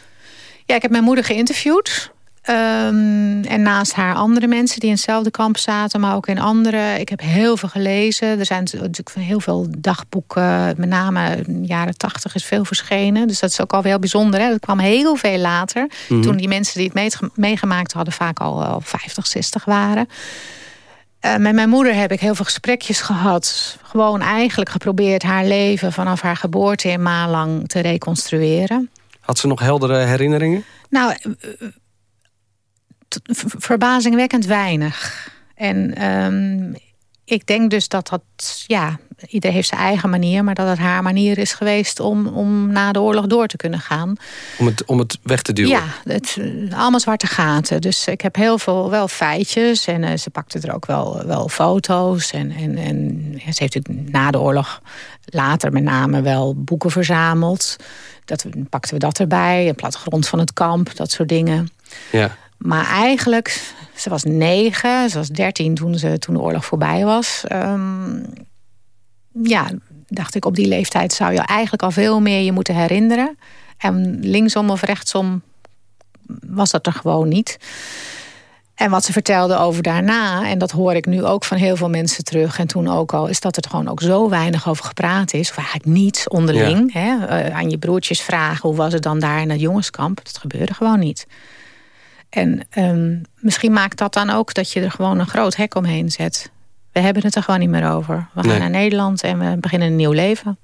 Ja, ik heb mijn moeder geïnterviewd. Ehm, en naast haar andere mensen die in hetzelfde kamp zaten, maar ook in andere. Ik heb heel veel gelezen. Er zijn natuurlijk heel veel dagboeken, met name in de jaren tachtig is veel verschenen. Dus dat is ook al heel bijzonder. Hè? Dat kwam heel veel later. Mhm. Toen die mensen die het meegemaakt hadden vaak al, al 50, 60 waren. Uh, met mijn moeder heb ik heel veel gesprekjes gehad. Gewoon eigenlijk geprobeerd haar leven vanaf haar geboorte in Malang te reconstrueren. Had ze nog heldere herinneringen? Nou, verbazingwekkend weinig. En um, ik denk dus dat dat, ja, iedereen heeft zijn eigen manier, maar dat het haar manier is geweest om, om na de oorlog door te kunnen gaan. Om het, om het weg te duwen? Ja, het, allemaal zwarte gaten. Dus ik heb heel veel wel feitjes en uh, ze pakte er ook wel, wel foto's. En, en, en ja, ze heeft natuurlijk na de oorlog later met name wel boeken verzameld. Dat pakten we dat erbij, een plattegrond van het kamp, dat soort dingen. Ja. Maar eigenlijk, ze was negen, ze was dertien toen, ze, toen de oorlog voorbij was. Um, ja, dacht ik, op die leeftijd zou je eigenlijk al veel meer je moeten herinneren. En linksom of rechtsom was dat er gewoon niet. En wat ze vertelde over daarna, en dat hoor ik nu ook van heel veel mensen terug... en toen ook al, is dat er gewoon ook zo weinig over gepraat is... of eigenlijk niets onderling. Ja. Hè, uh, aan je broertjes vragen, hoe was het dan daar in het jongenskamp? Dat gebeurde gewoon niet. En um, misschien maakt dat dan ook dat je er gewoon een groot hek omheen zet. We hebben het er gewoon niet meer over. We gaan Nee. naar Nederland en we beginnen een nieuw leven.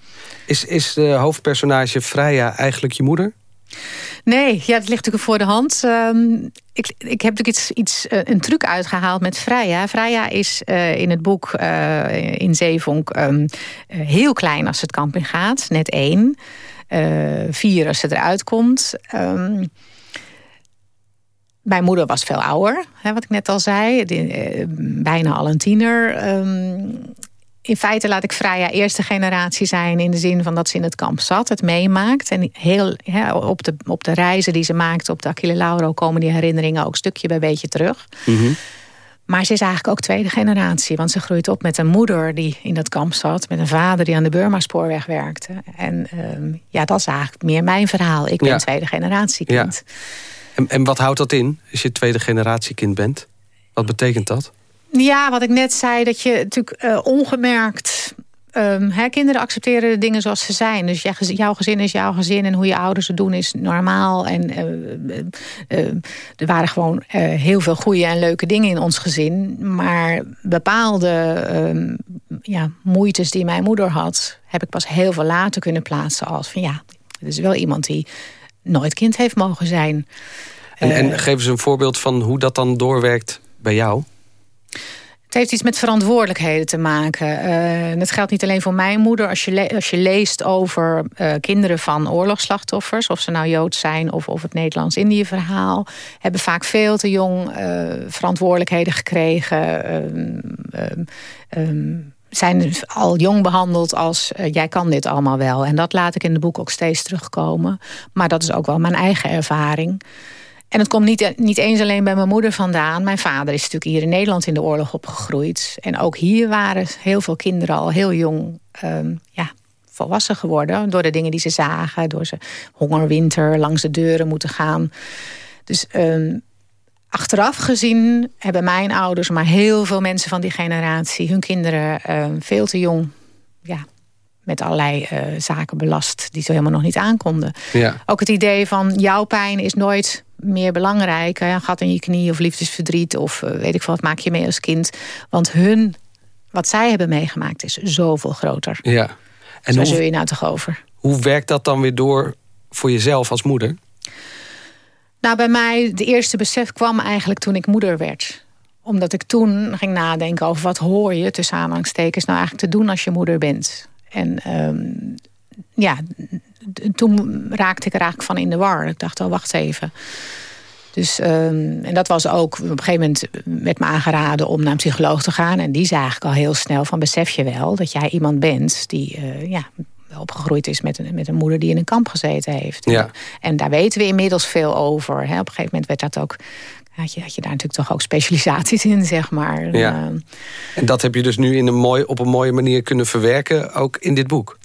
Is, is de hoofdpersonage Freya eigenlijk je moeder? Nee, ja, dat ligt natuurlijk voor de hand. Ehm, ik, ik heb natuurlijk iets, iets, eh, een truc uitgehaald met Freya. Freya is eh, in het boek eh, in Zeevonk ehm, eh, heel klein als het kamp in gaat. Net één. Vier als ze eruit komt. Ehm, mijn moeder was veel ouder, hè, wat ik net al zei. Die, eh, bijna al een tiener. Ehm, in feite laat ik Freya eerste generatie zijn... in de zin van dat ze in het kamp zat, het meemaakt. En heel, hè, op, de, op de reizen die ze maakte op de Achille Lauro... komen die herinneringen ook stukje bij beetje terug. Maar ze is eigenlijk ook tweede generatie. Want ze groeit op met een moeder die in dat kamp zat... met een vader die aan de Burma-spoorweg werkte. En ehm, ja, dat is eigenlijk meer mijn verhaal. Ik ben Ja. tweede generatie kind. En, wat houdt dat in als je tweede generatie kind bent? Wat betekent dat? Ja, wat ik net zei, dat je natuurlijk eh, ongemerkt... ehm, hè, kinderen accepteren de dingen zoals ze zijn. Dus jouw gezin is jouw gezin en hoe je ouders het doen is normaal. En eh, eh, er waren gewoon heel veel goede en leuke dingen in ons gezin. Maar bepaalde ehm, ja, moeites die mijn moeder had... heb ik pas heel veel later kunnen plaatsen als van ja... het is wel iemand die nooit kind heeft mogen zijn. En, Eh. en geef eens een voorbeeld van hoe dat dan doorwerkt bij jou. Het heeft iets met verantwoordelijkheden te maken. Eh, en dat geldt niet alleen voor mijn moeder. Als je, als je leest over eh, kinderen van oorlogsslachtoffers... of ze nou Joods zijn of, of het Nederlands-Indië-verhaal... hebben vaak veel te jong eh, verantwoordelijkheden gekregen... ehm, ehm, ehm, zijn dus al jong behandeld als eh, jij kan dit allemaal wel. En dat laat ik in de boek ook steeds terugkomen. Maar dat is ook wel mijn eigen ervaring. En het komt niet, niet eens alleen bij mijn moeder vandaan. Mijn vader is natuurlijk hier in Nederland in de oorlog opgegroeid. En ook hier waren heel veel kinderen al heel jong ehm, ja, volwassen geworden. Door de dingen die ze zagen. Door ze hongerwinter langs de deuren moeten gaan. Dus ehm, achteraf gezien hebben mijn ouders... maar heel veel mensen van die generatie... hun kinderen ehm, veel te jong ja, met allerlei eh, zaken belast... die ze helemaal nog niet aankonden. Ja. Ook het idee van jouw pijn is nooit meer belangrijk. Een gat in je knie of liefdesverdriet of eh, weet ik veel wat maak je mee als kind. Want hun, wat zij hebben meegemaakt is zoveel groter. Ja. En Zo zul je nou toch over. hoe werkt dat dan weer door voor jezelf als moeder? Nou, bij mij, de eerste besef kwam eigenlijk toen ik moeder werd. Omdat ik toen ging nadenken over wat hoor je... tussen aanhalingstekens nou eigenlijk te doen als je moeder bent. En ehm, ja, toen raakte ik er eigenlijk van in de war. Ik dacht, oh, wacht even. Dus, ehm, en dat was ook, op een gegeven moment werd me aangeraden om naar een psycholoog te gaan. En die zei eigenlijk al heel snel van, besef je wel dat jij iemand bent die eh, ja, opgegroeid is met een, met een moeder die in een kamp gezeten heeft. Ja. En daar weten we inmiddels veel over. Hè. Op een gegeven moment werd dat ook, had je, had je daar natuurlijk toch ook specialisaties in, zeg maar. Ja. Ehm, En dat heb je dus nu in een mooi, op een mooie manier kunnen verwerken, ook in dit boek.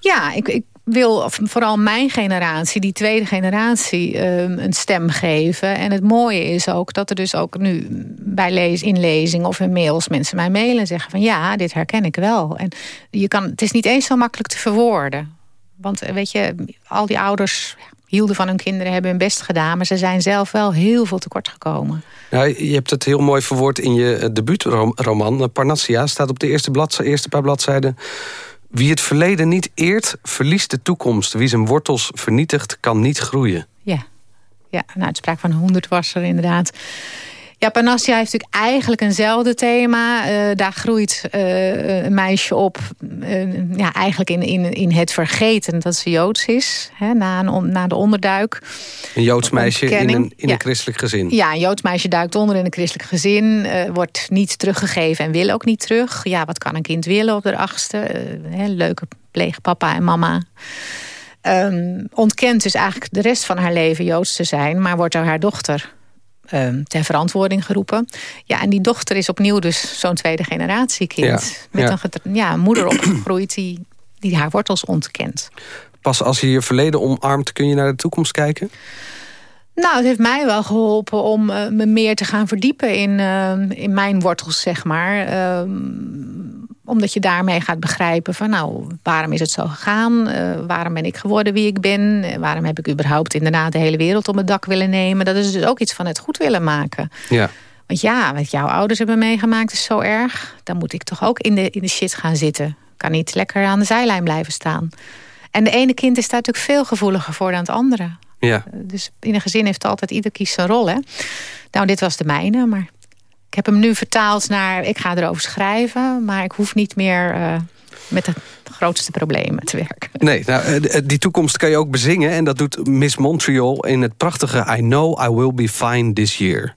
Ja, ik, ik wil vooral mijn generatie, die tweede generatie, ehm, een stem geven. En het mooie is ook dat er dus ook nu bij lees, in lezingen of in mails mensen mij mailen en zeggen van ja, dit herken ik wel. En je kan, het is niet eens zo makkelijk te verwoorden. Want eh, weet je, al die ouders hielden van hun kinderen, hebben hun best gedaan... maar ze zijn zelf wel heel veel tekort gekomen. Nou, je hebt het heel mooi verwoord in je eh, debuutroman. Parnassia staat op de eerste, bladzijde, eerste paar bladzijden... Wie het verleden niet eert, verliest de toekomst. Wie zijn wortels vernietigt, kan niet groeien. Ja, ja een uitspraak van Honderdwasser inderdaad. Ja, Panassia heeft natuurlijk eigenlijk eenzelfde thema. Uh, daar groeit uh, een meisje op, uh, ja, eigenlijk in, in, in het vergeten dat ze Joods is. Hè, na, een, na de onderduik. Een Joods meisje in, een, in een christelijk gezin. Ja, een Joods meisje duikt onder in een christelijk gezin. wordt niet teruggegeven en wil ook niet terug. Ja, wat kan een kind willen op de achtste? leuke pleegpapa en mama. Um, ontkent dus eigenlijk de rest van haar leven Joods te zijn... maar wordt door haar dochter um, ter verantwoording geroepen. Ja, en die dochter is opnieuw dus zo'n tweede generatie kind. met Een, ja, moeder opgegroeid die, die haar wortels ontkent. Pas als je je verleden omarmt, kun je naar de toekomst kijken? Nou, het heeft mij wel geholpen om uh, me meer te gaan verdiepen in, uh, in mijn wortels, zeg maar. Uh, omdat je daarmee gaat begrijpen van nou, waarom is het zo gegaan? Uh, waarom ben ik geworden wie ik ben? Waarom heb ik überhaupt inderdaad de hele wereld op mijn dak willen nemen? Dat is dus ook iets van het goed willen maken. Ja. Want ja, wat jouw ouders hebben meegemaakt is zo erg. Dan moet ik toch ook in de, in de shit gaan zitten. Kan niet lekker aan de zijlijn blijven staan. En de ene kind is daar natuurlijk veel gevoeliger voor dan het andere. Ja. Dus in een gezin heeft altijd ieder kiest zijn rol. Hè? Nou, dit was de mijne, maar ik heb hem nu vertaald naar... ik ga erover schrijven, maar ik hoef niet meer... Uh, met de grootste problemen te werken. Nee, nou, eh, eh, die toekomst kan je ook bezingen... en dat doet Miss Montreal in het prachtige... I Know I Will Be Fine This Year.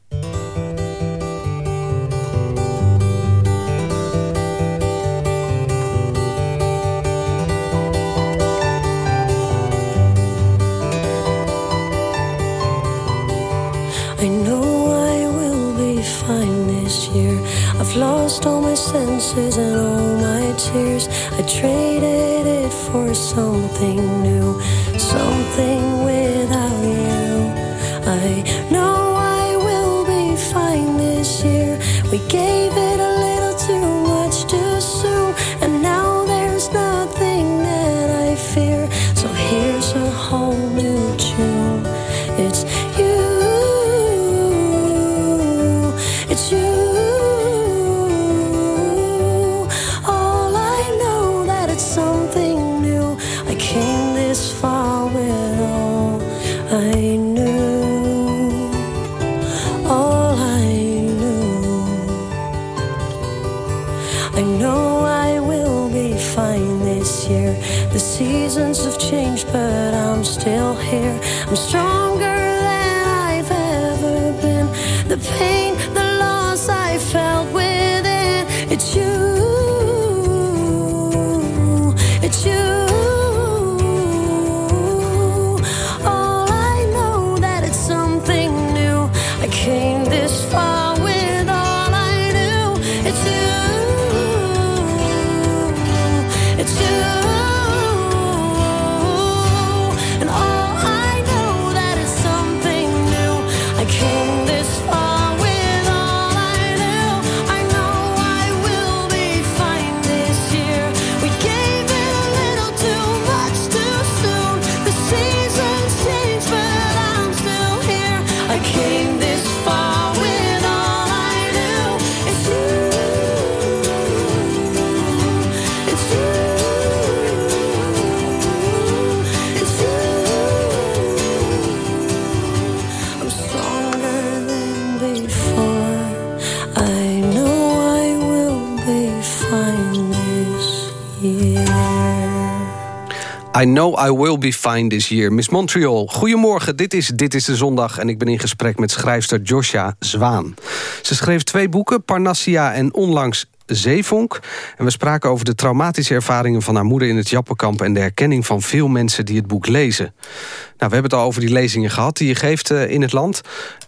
I've lost all my senses and all my tears. I traded it for something new, something without I know I will be fine this year. Miss Montreal, goedemorgen. Dit is Dit is de Zondag en ik ben in gesprek met schrijfster Joshua Zwaan. Ze schreef twee boeken, Parnassia en onlangs Zeevonk. En we spraken over de traumatische ervaringen van haar moeder in het Jappenkamp... en de herkenning van veel mensen die het boek lezen. Nou, we hebben het al over die lezingen gehad die je geeft eh, in het land.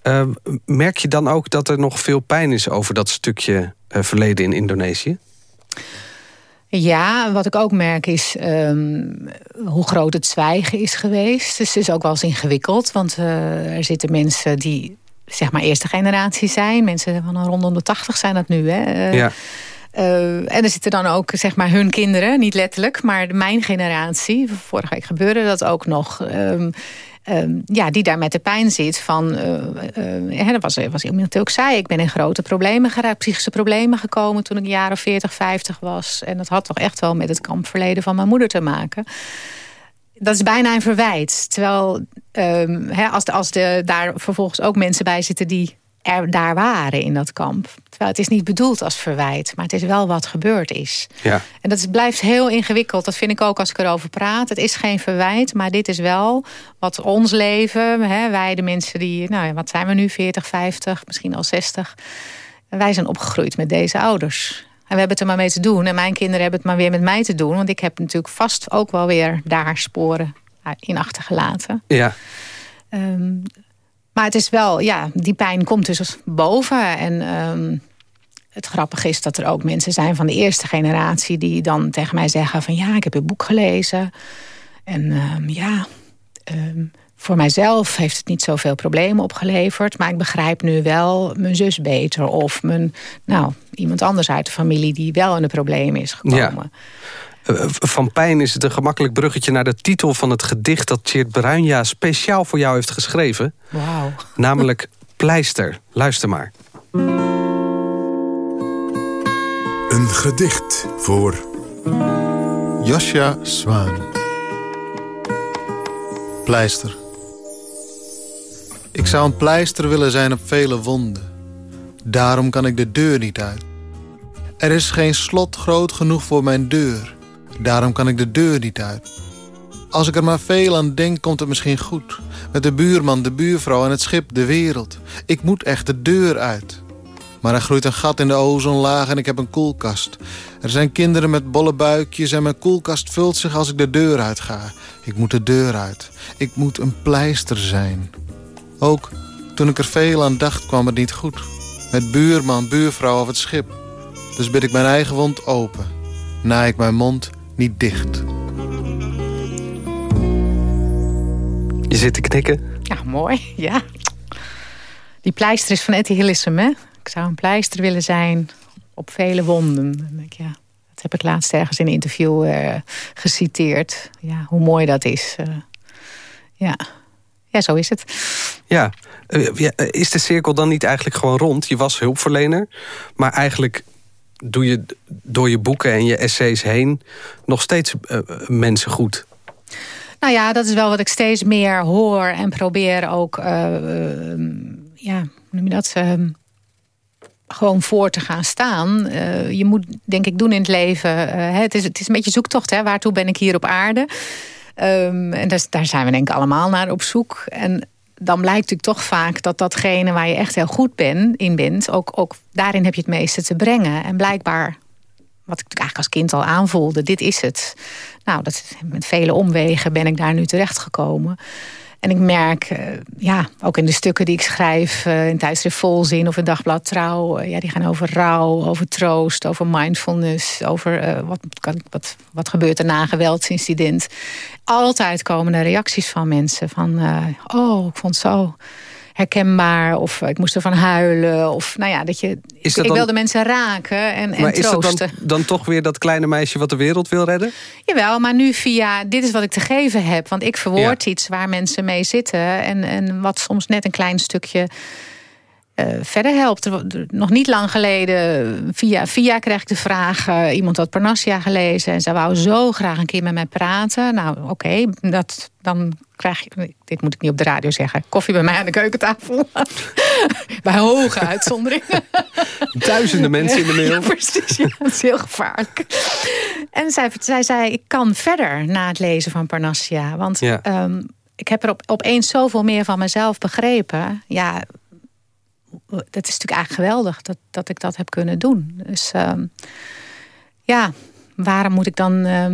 Uh, merk je dan ook dat er nog veel pijn is over dat stukje uh, verleden in Indonesië? Ja, wat ik ook merk is um, hoe groot het zwijgen is geweest. Dus het is ook wel eens ingewikkeld. Want uh, er zitten mensen die zeg maar eerste generatie zijn. Mensen van rondom de tachtig zijn dat nu. Hè? Uh, ja. Uh, en er zitten dan ook zeg maar hun kinderen, niet letterlijk, maar mijn generatie. Vorige week gebeurde dat ook nog. Um, um, ja, die daar met de pijn zit van... Uh, uh, dat was, was iemand die ook zei... ik ben in grote problemen geraakt, psychische problemen gekomen... toen ik of 40, 50 was. En dat had toch echt wel met het kampverleden van mijn moeder te maken. Dat is bijna een verwijt. Terwijl um, als, de, als de, daar vervolgens ook mensen bij zitten... die er daar waren in dat kamp. Terwijl het is niet bedoeld als verwijt, maar het is wel wat gebeurd is. Ja. En dat blijft heel ingewikkeld. Dat vind ik ook als ik erover praat. Het is geen verwijt, maar dit is wel wat ons leven... Hè, wij de mensen die, nou wat zijn we nu, 40, 50, misschien al 60... wij zijn opgegroeid met deze ouders. En we hebben het er maar mee te doen. En mijn kinderen hebben het maar weer met mij te doen. Want ik heb natuurlijk vast ook wel weer daar sporen in achtergelaten. Ja. Um, maar het is wel, ja, die pijn komt dus boven. En um, het grappige is dat er ook mensen zijn van de eerste generatie... die dan tegen mij zeggen van ja, ik heb je boek gelezen. En um, ja, um, voor mijzelf heeft het niet zoveel problemen opgeleverd. Maar ik begrijp nu wel mijn zus beter. Of mijn, nou, iemand anders uit de familie die wel in de problemen is gekomen. Ja. Eh, van pijn is het een gemakkelijk bruggetje naar de titel van het gedicht... dat Tjeerd Bruinja speciaal voor jou heeft geschreven. Wauw. Namelijk Pleister. Luister maar. Een gedicht voor... Jasja Zwaan. Pleister. Ik zou een pleister willen zijn op vele wonden. Daarom kan ik de deur niet uit. Er is geen slot groot genoeg voor mijn deur. Daarom kan ik de deur niet uit. Als ik er maar veel aan denk, komt het misschien goed. Met de buurman, de buurvrouw en het schip, de wereld. Ik moet echt de deur uit. Maar er groeit een gat in de ozonlaag en ik heb een koelkast. Er zijn kinderen met bolle buikjes en mijn koelkast vult zich als ik de deur uit ga. Ik moet de deur uit. Ik moet een pleister zijn. Ook toen ik er veel aan dacht, kwam het niet goed. Met buurman, buurvrouw of het schip. Dus bid ik mijn eigen wond open. Naai ik mijn mond niet dicht. Je zit te knikken. Ja, mooi. Ja. Die pleister is van Etty Hillesum, hè? Ik zou een pleister willen zijn op vele wonden. Ja, dat heb ik laatst ergens in een interview uh, geciteerd. Ja, hoe mooi dat is. Uh, ja. ja, zo is het. Ja. Uh, is de cirkel dan niet eigenlijk gewoon rond? Je was hulpverlener, maar eigenlijk doe je door je boeken en je essays heen nog steeds uh, mensen goed? Nou ja, dat is wel wat ik steeds meer hoor en probeer ook, uh, ja, hoe noem je dat? Uh, gewoon voor te gaan staan. je moet, denk ik, doen in het leven. het, is, het is een beetje zoektocht, hè? waartoe ben ik hier op aarde? Um, en daar zijn we denk ik allemaal naar op zoek. En dan blijkt natuurlijk toch vaak dat datgene waar je echt heel goed ben, in bent... Ook, ook daarin heb je het meeste te brengen. En blijkbaar, wat ik eigenlijk als kind al aanvoelde, dit is het. Nou, dat, met vele omwegen ben ik daar nu terechtgekomen. En ik merk, uh, ja, ook in de stukken die ik schrijf... Uh, in tijdschrift Volzin of in Dagblad Trouw... Uh, ja, die gaan over rouw, over troost, over mindfulness... over wat, kan, wat, wat gebeurt er na geweldsincident. Altijd komen er reacties van mensen van... oh, ik vond zo herkenbaar. Of ik moest ervan huilen. Of nou ja, dat je. ik, dan, wilde mensen raken en, en maar troosten. is dat dan, dan toch weer dat kleine meisje wat de wereld wil redden? Jawel, maar nu via dit is wat ik te geven heb. Want ik verwoord iets waar mensen mee zitten. En, en wat soms net een klein stukje uh, verder helpt. Nog niet lang geleden, via, via kreeg ik de vraag... Uh, iemand had Parnassia gelezen en ze wou zo graag een keer met mij praten. Nou, oké, dat dan krijg je... Dit moet ik niet op de radio zeggen. Koffie bij mij aan de keukentafel. bij hoge uitzonderingen. Duizenden mensen in de mail. Ja, precies, ja, dat is heel gevaarlijk. En zij, zij zei, ik kan verder na het lezen van Parnassia. Want ja. um, ik heb er op, opeens zoveel meer van mezelf begrepen. Ja, dat is natuurlijk eigenlijk geweldig dat, dat ik dat heb kunnen doen. Dus uh, ja, waarom moet ik dan uh,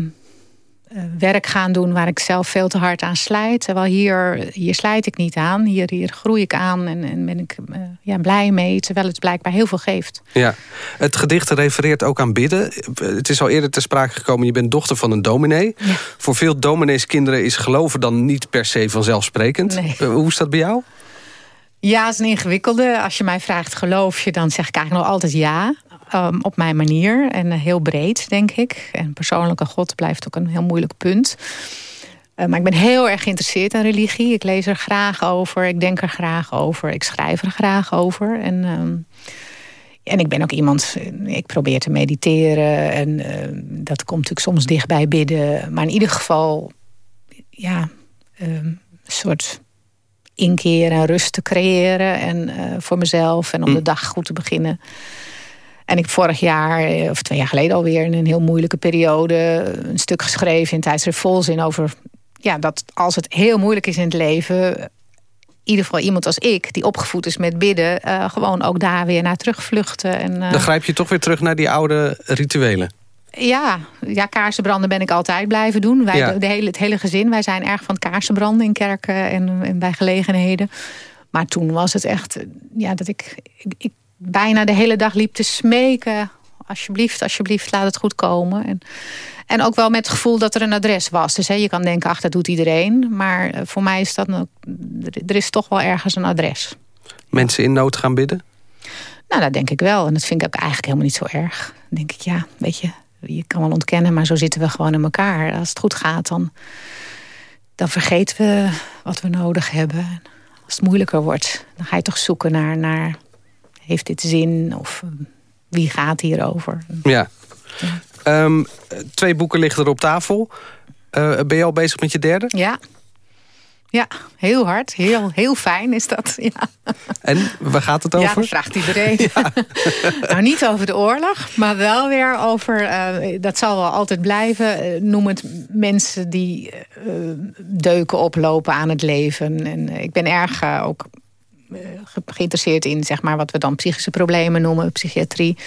eh, werk gaan doen waar ik zelf veel te hard aan slijt. Terwijl hier, hier slijt ik niet aan. Hier, hier groei ik aan en, en ben ik uh, ja, blij mee. Terwijl het blijkbaar heel veel geeft. Ja, het gedicht refereert ook aan bidden. Het is al eerder ter sprake gekomen, je bent dochter van een dominee. Ja. Voor veel domineeskinderen is geloven dan niet per se vanzelfsprekend. Nee. Hoe is dat bij jou? Ja, is een ingewikkelde. Als je mij vraagt, geloof je, dan zeg ik eigenlijk nog altijd ja. Um, op mijn manier en uh, heel breed, denk ik. En persoonlijke God blijft ook een heel moeilijk punt. Uh, maar ik ben heel erg geïnteresseerd in religie. Ik lees er graag over, ik denk er graag over, ik schrijf er graag over. En, um, en ik ben ook iemand, ik probeer te mediteren. En uh, dat komt natuurlijk soms dichtbij bidden. Maar in ieder geval, ja, een soort inkeer en rust te creëren. En uh, voor mezelf en om de dag goed te beginnen. En ik heb vorig jaar, of twee jaar geleden alweer... in een heel moeilijke periode een stuk geschreven in tijdschrift Volzin... over ja, dat als het heel moeilijk is in het leven... in ieder geval iemand als ik, die opgevoed is met bidden... Uh, gewoon ook daar weer naar terugvluchten. En, uh, Dan grijp je toch weer terug naar die oude rituelen. Ja, ja, kaarsenbranden ben ik altijd blijven doen. Wij, ja. de hele, het hele gezin, wij zijn erg van kaarsenbranden in kerken en, en bij gelegenheden. Maar toen was het echt, ja, dat ik, ik, ik bijna de hele dag liep te smeken. Alsjeblieft, alsjeblieft, laat het goed komen. En, en ook wel met het gevoel dat er een adres was. Dus hè, je kan denken, ach, dat doet iedereen. Maar voor mij is dat, er is toch wel ergens een adres. Mensen in nood gaan bidden? Nou, dat denk ik wel. En dat vind ik ook eigenlijk helemaal niet zo erg. Dan denk ik, ja, weet je, je kan wel ontkennen, maar zo zitten we gewoon in elkaar. Als het goed gaat, dan, dan vergeten we wat we nodig hebben. Als het moeilijker wordt, dan ga je toch zoeken naar... naar heeft dit zin? Of wie gaat hierover? Ja. ja. Um, twee boeken liggen er op tafel. Uh, ben je al bezig met je derde? Ja. Ja, heel hard. Heel, heel fijn is dat. Ja. En waar gaat het over? Ja, dat vraagt iedereen. Ja. nou, niet over de oorlog, maar wel weer over... Uh, dat zal wel altijd blijven. Noem het mensen die uh, deuken oplopen aan het leven. En ik ben erg ook geïnteresseerd in zeg maar, wat we dan psychische problemen noemen, psychiatrie.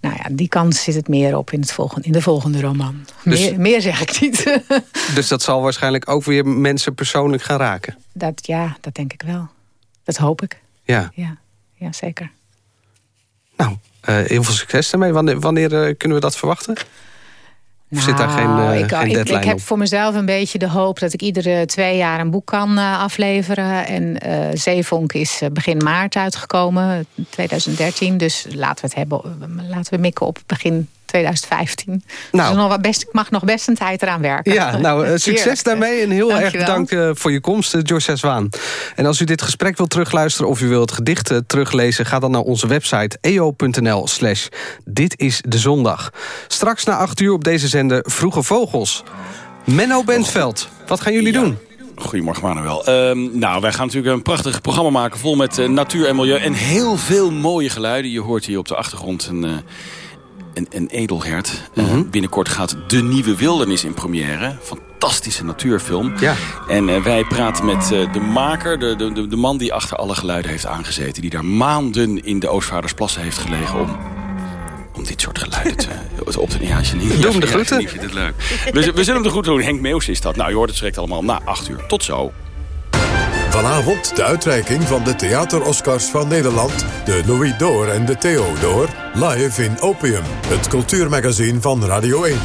Nou ja, die kans zit het meer op in, het volgende, in de volgende roman. Dus, meer, meer, zeg ik niet. dus dat zal waarschijnlijk ook weer mensen persoonlijk gaan raken? Dat, ja, dat denk ik wel. Dat hoop ik. Ja, ja, ja zeker. Nou, uh, heel veel succes daarmee. Wanneer, wanneer uh, kunnen we dat verwachten? Of zit daar geen, uh, ik, geen ik, ik, heb op? voor mezelf een beetje de hoop dat ik iedere twee jaar een boek kan uh, afleveren. En uh, Zeevonk is begin maart uitgekomen, 2013. Dus laten we het hebben, laten we mikken op begin 2015. Nou, dus nog wat best, ik mag nog best een tijd eraan werken. Ja, nou, succes daarmee en heel erg bedankt uh, voor je komst, uh, Joyce Zwaan. En als u dit gesprek wilt terugluisteren of u wilt het gedicht uh, teruglezen... ga dan naar onze website eo.nl slash dit is de zondag. Straks na acht uur op deze zender Vroege Vogels. Menno Bentveld, wat gaan jullie ja. doen? Goedemorgen Manuel. Um, nou, wij gaan natuurlijk een prachtig programma maken... vol met uh, natuur en milieu en heel veel mooie geluiden. Je hoort hier op de achtergrond een... Uh, een, een edelhert. Mm -hmm. uh, binnenkort gaat De Nieuwe Wildernis in première. Fantastische natuurfilm. Ja. En uh, wij praten met uh, de maker, de, de, de man die achter alle geluiden heeft aangezeten. Die daar maanden in de Oostvaardersplassen heeft gelegen om om dit soort geluiden te, op te nemen. Ja, Doe hem de groeten. Het leuk. We, we zullen hem de groeten doen. Henk Meus is dat. Nou, je hoort het direct allemaal na 8 uur. Tot zo. Vanavond de uitreiking van de Theater-Oscars van Nederland... de Louis Door en de Theo Door, live in Opium... het cultuurmagazine van Radio 1.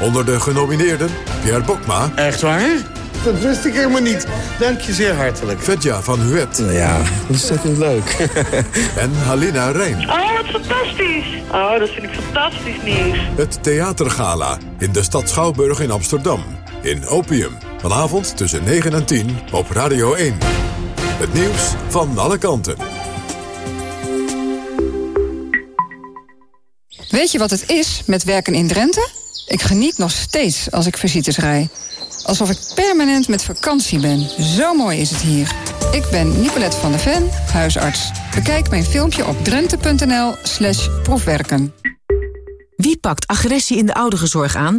Onder de genomineerden Pierre Bokma... Echt waar? Dat wist ik helemaal niet. Dank je zeer hartelijk. Vetja van Huet. Ja, ontzettend leuk. en Halina Rijn. Oh, wat fantastisch. Oh, dat vind ik fantastisch nieuws. Het Theatergala in de stad Schouwburg in Amsterdam. In Opium. Vanavond tussen 9 en 10 op Radio 1. Het nieuws van alle kanten. Weet je wat het is met werken in Drenthe? Ik geniet nog steeds als ik visites rij. Alsof ik permanent met vakantie ben. Zo mooi is het hier. Ik ben Nicolette van der Ven, huisarts. Bekijk mijn filmpje op drenthe.nl slash proefwerken. Wie pakt agressie in de ouderenzorg aan?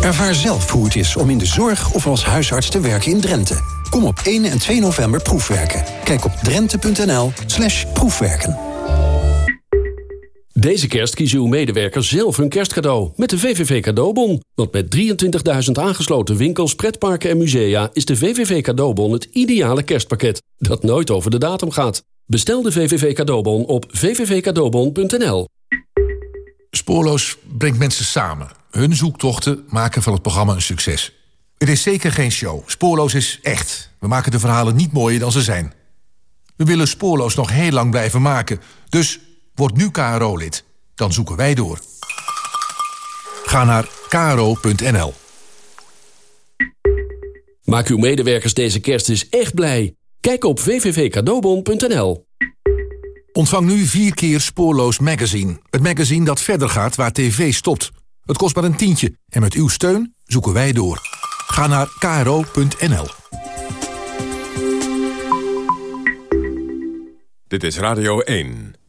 Ervaar zelf hoe het is om in de zorg of als huisarts te werken in Drenthe. Kom op 1 en 2 november proefwerken. Kijk op drenthe.nl slash proefwerken. Deze kerst kiezen uw medewerkers zelf hun kerstcadeau met de VVV Cadeaubon. Want met 23.000 aangesloten winkels, pretparken en musea... is de VVV Cadeaubon het ideale kerstpakket dat nooit over de datum gaat. Bestel de VVV Cadeaubon op vvvcadeaubon.nl. Spoorloos brengt mensen samen. Hun zoektochten maken van het programma een succes. Het is zeker geen show. Spoorloos is echt. We maken de verhalen niet mooier dan ze zijn. We willen Spoorloos nog heel lang blijven maken. Dus word nu KRO-lid. Dan zoeken wij door. Ga naar kro.nl. Maak uw medewerkers deze kerst eens echt blij. Kijk op www.cadeaubon.nl. Ontvang nu vier keer Spoorloos Magazine. Het magazine dat verder gaat waar tv stopt. Het kost maar een tientje en met uw steun zoeken wij door. Ga naar kro.nl. Dit is Radio 1.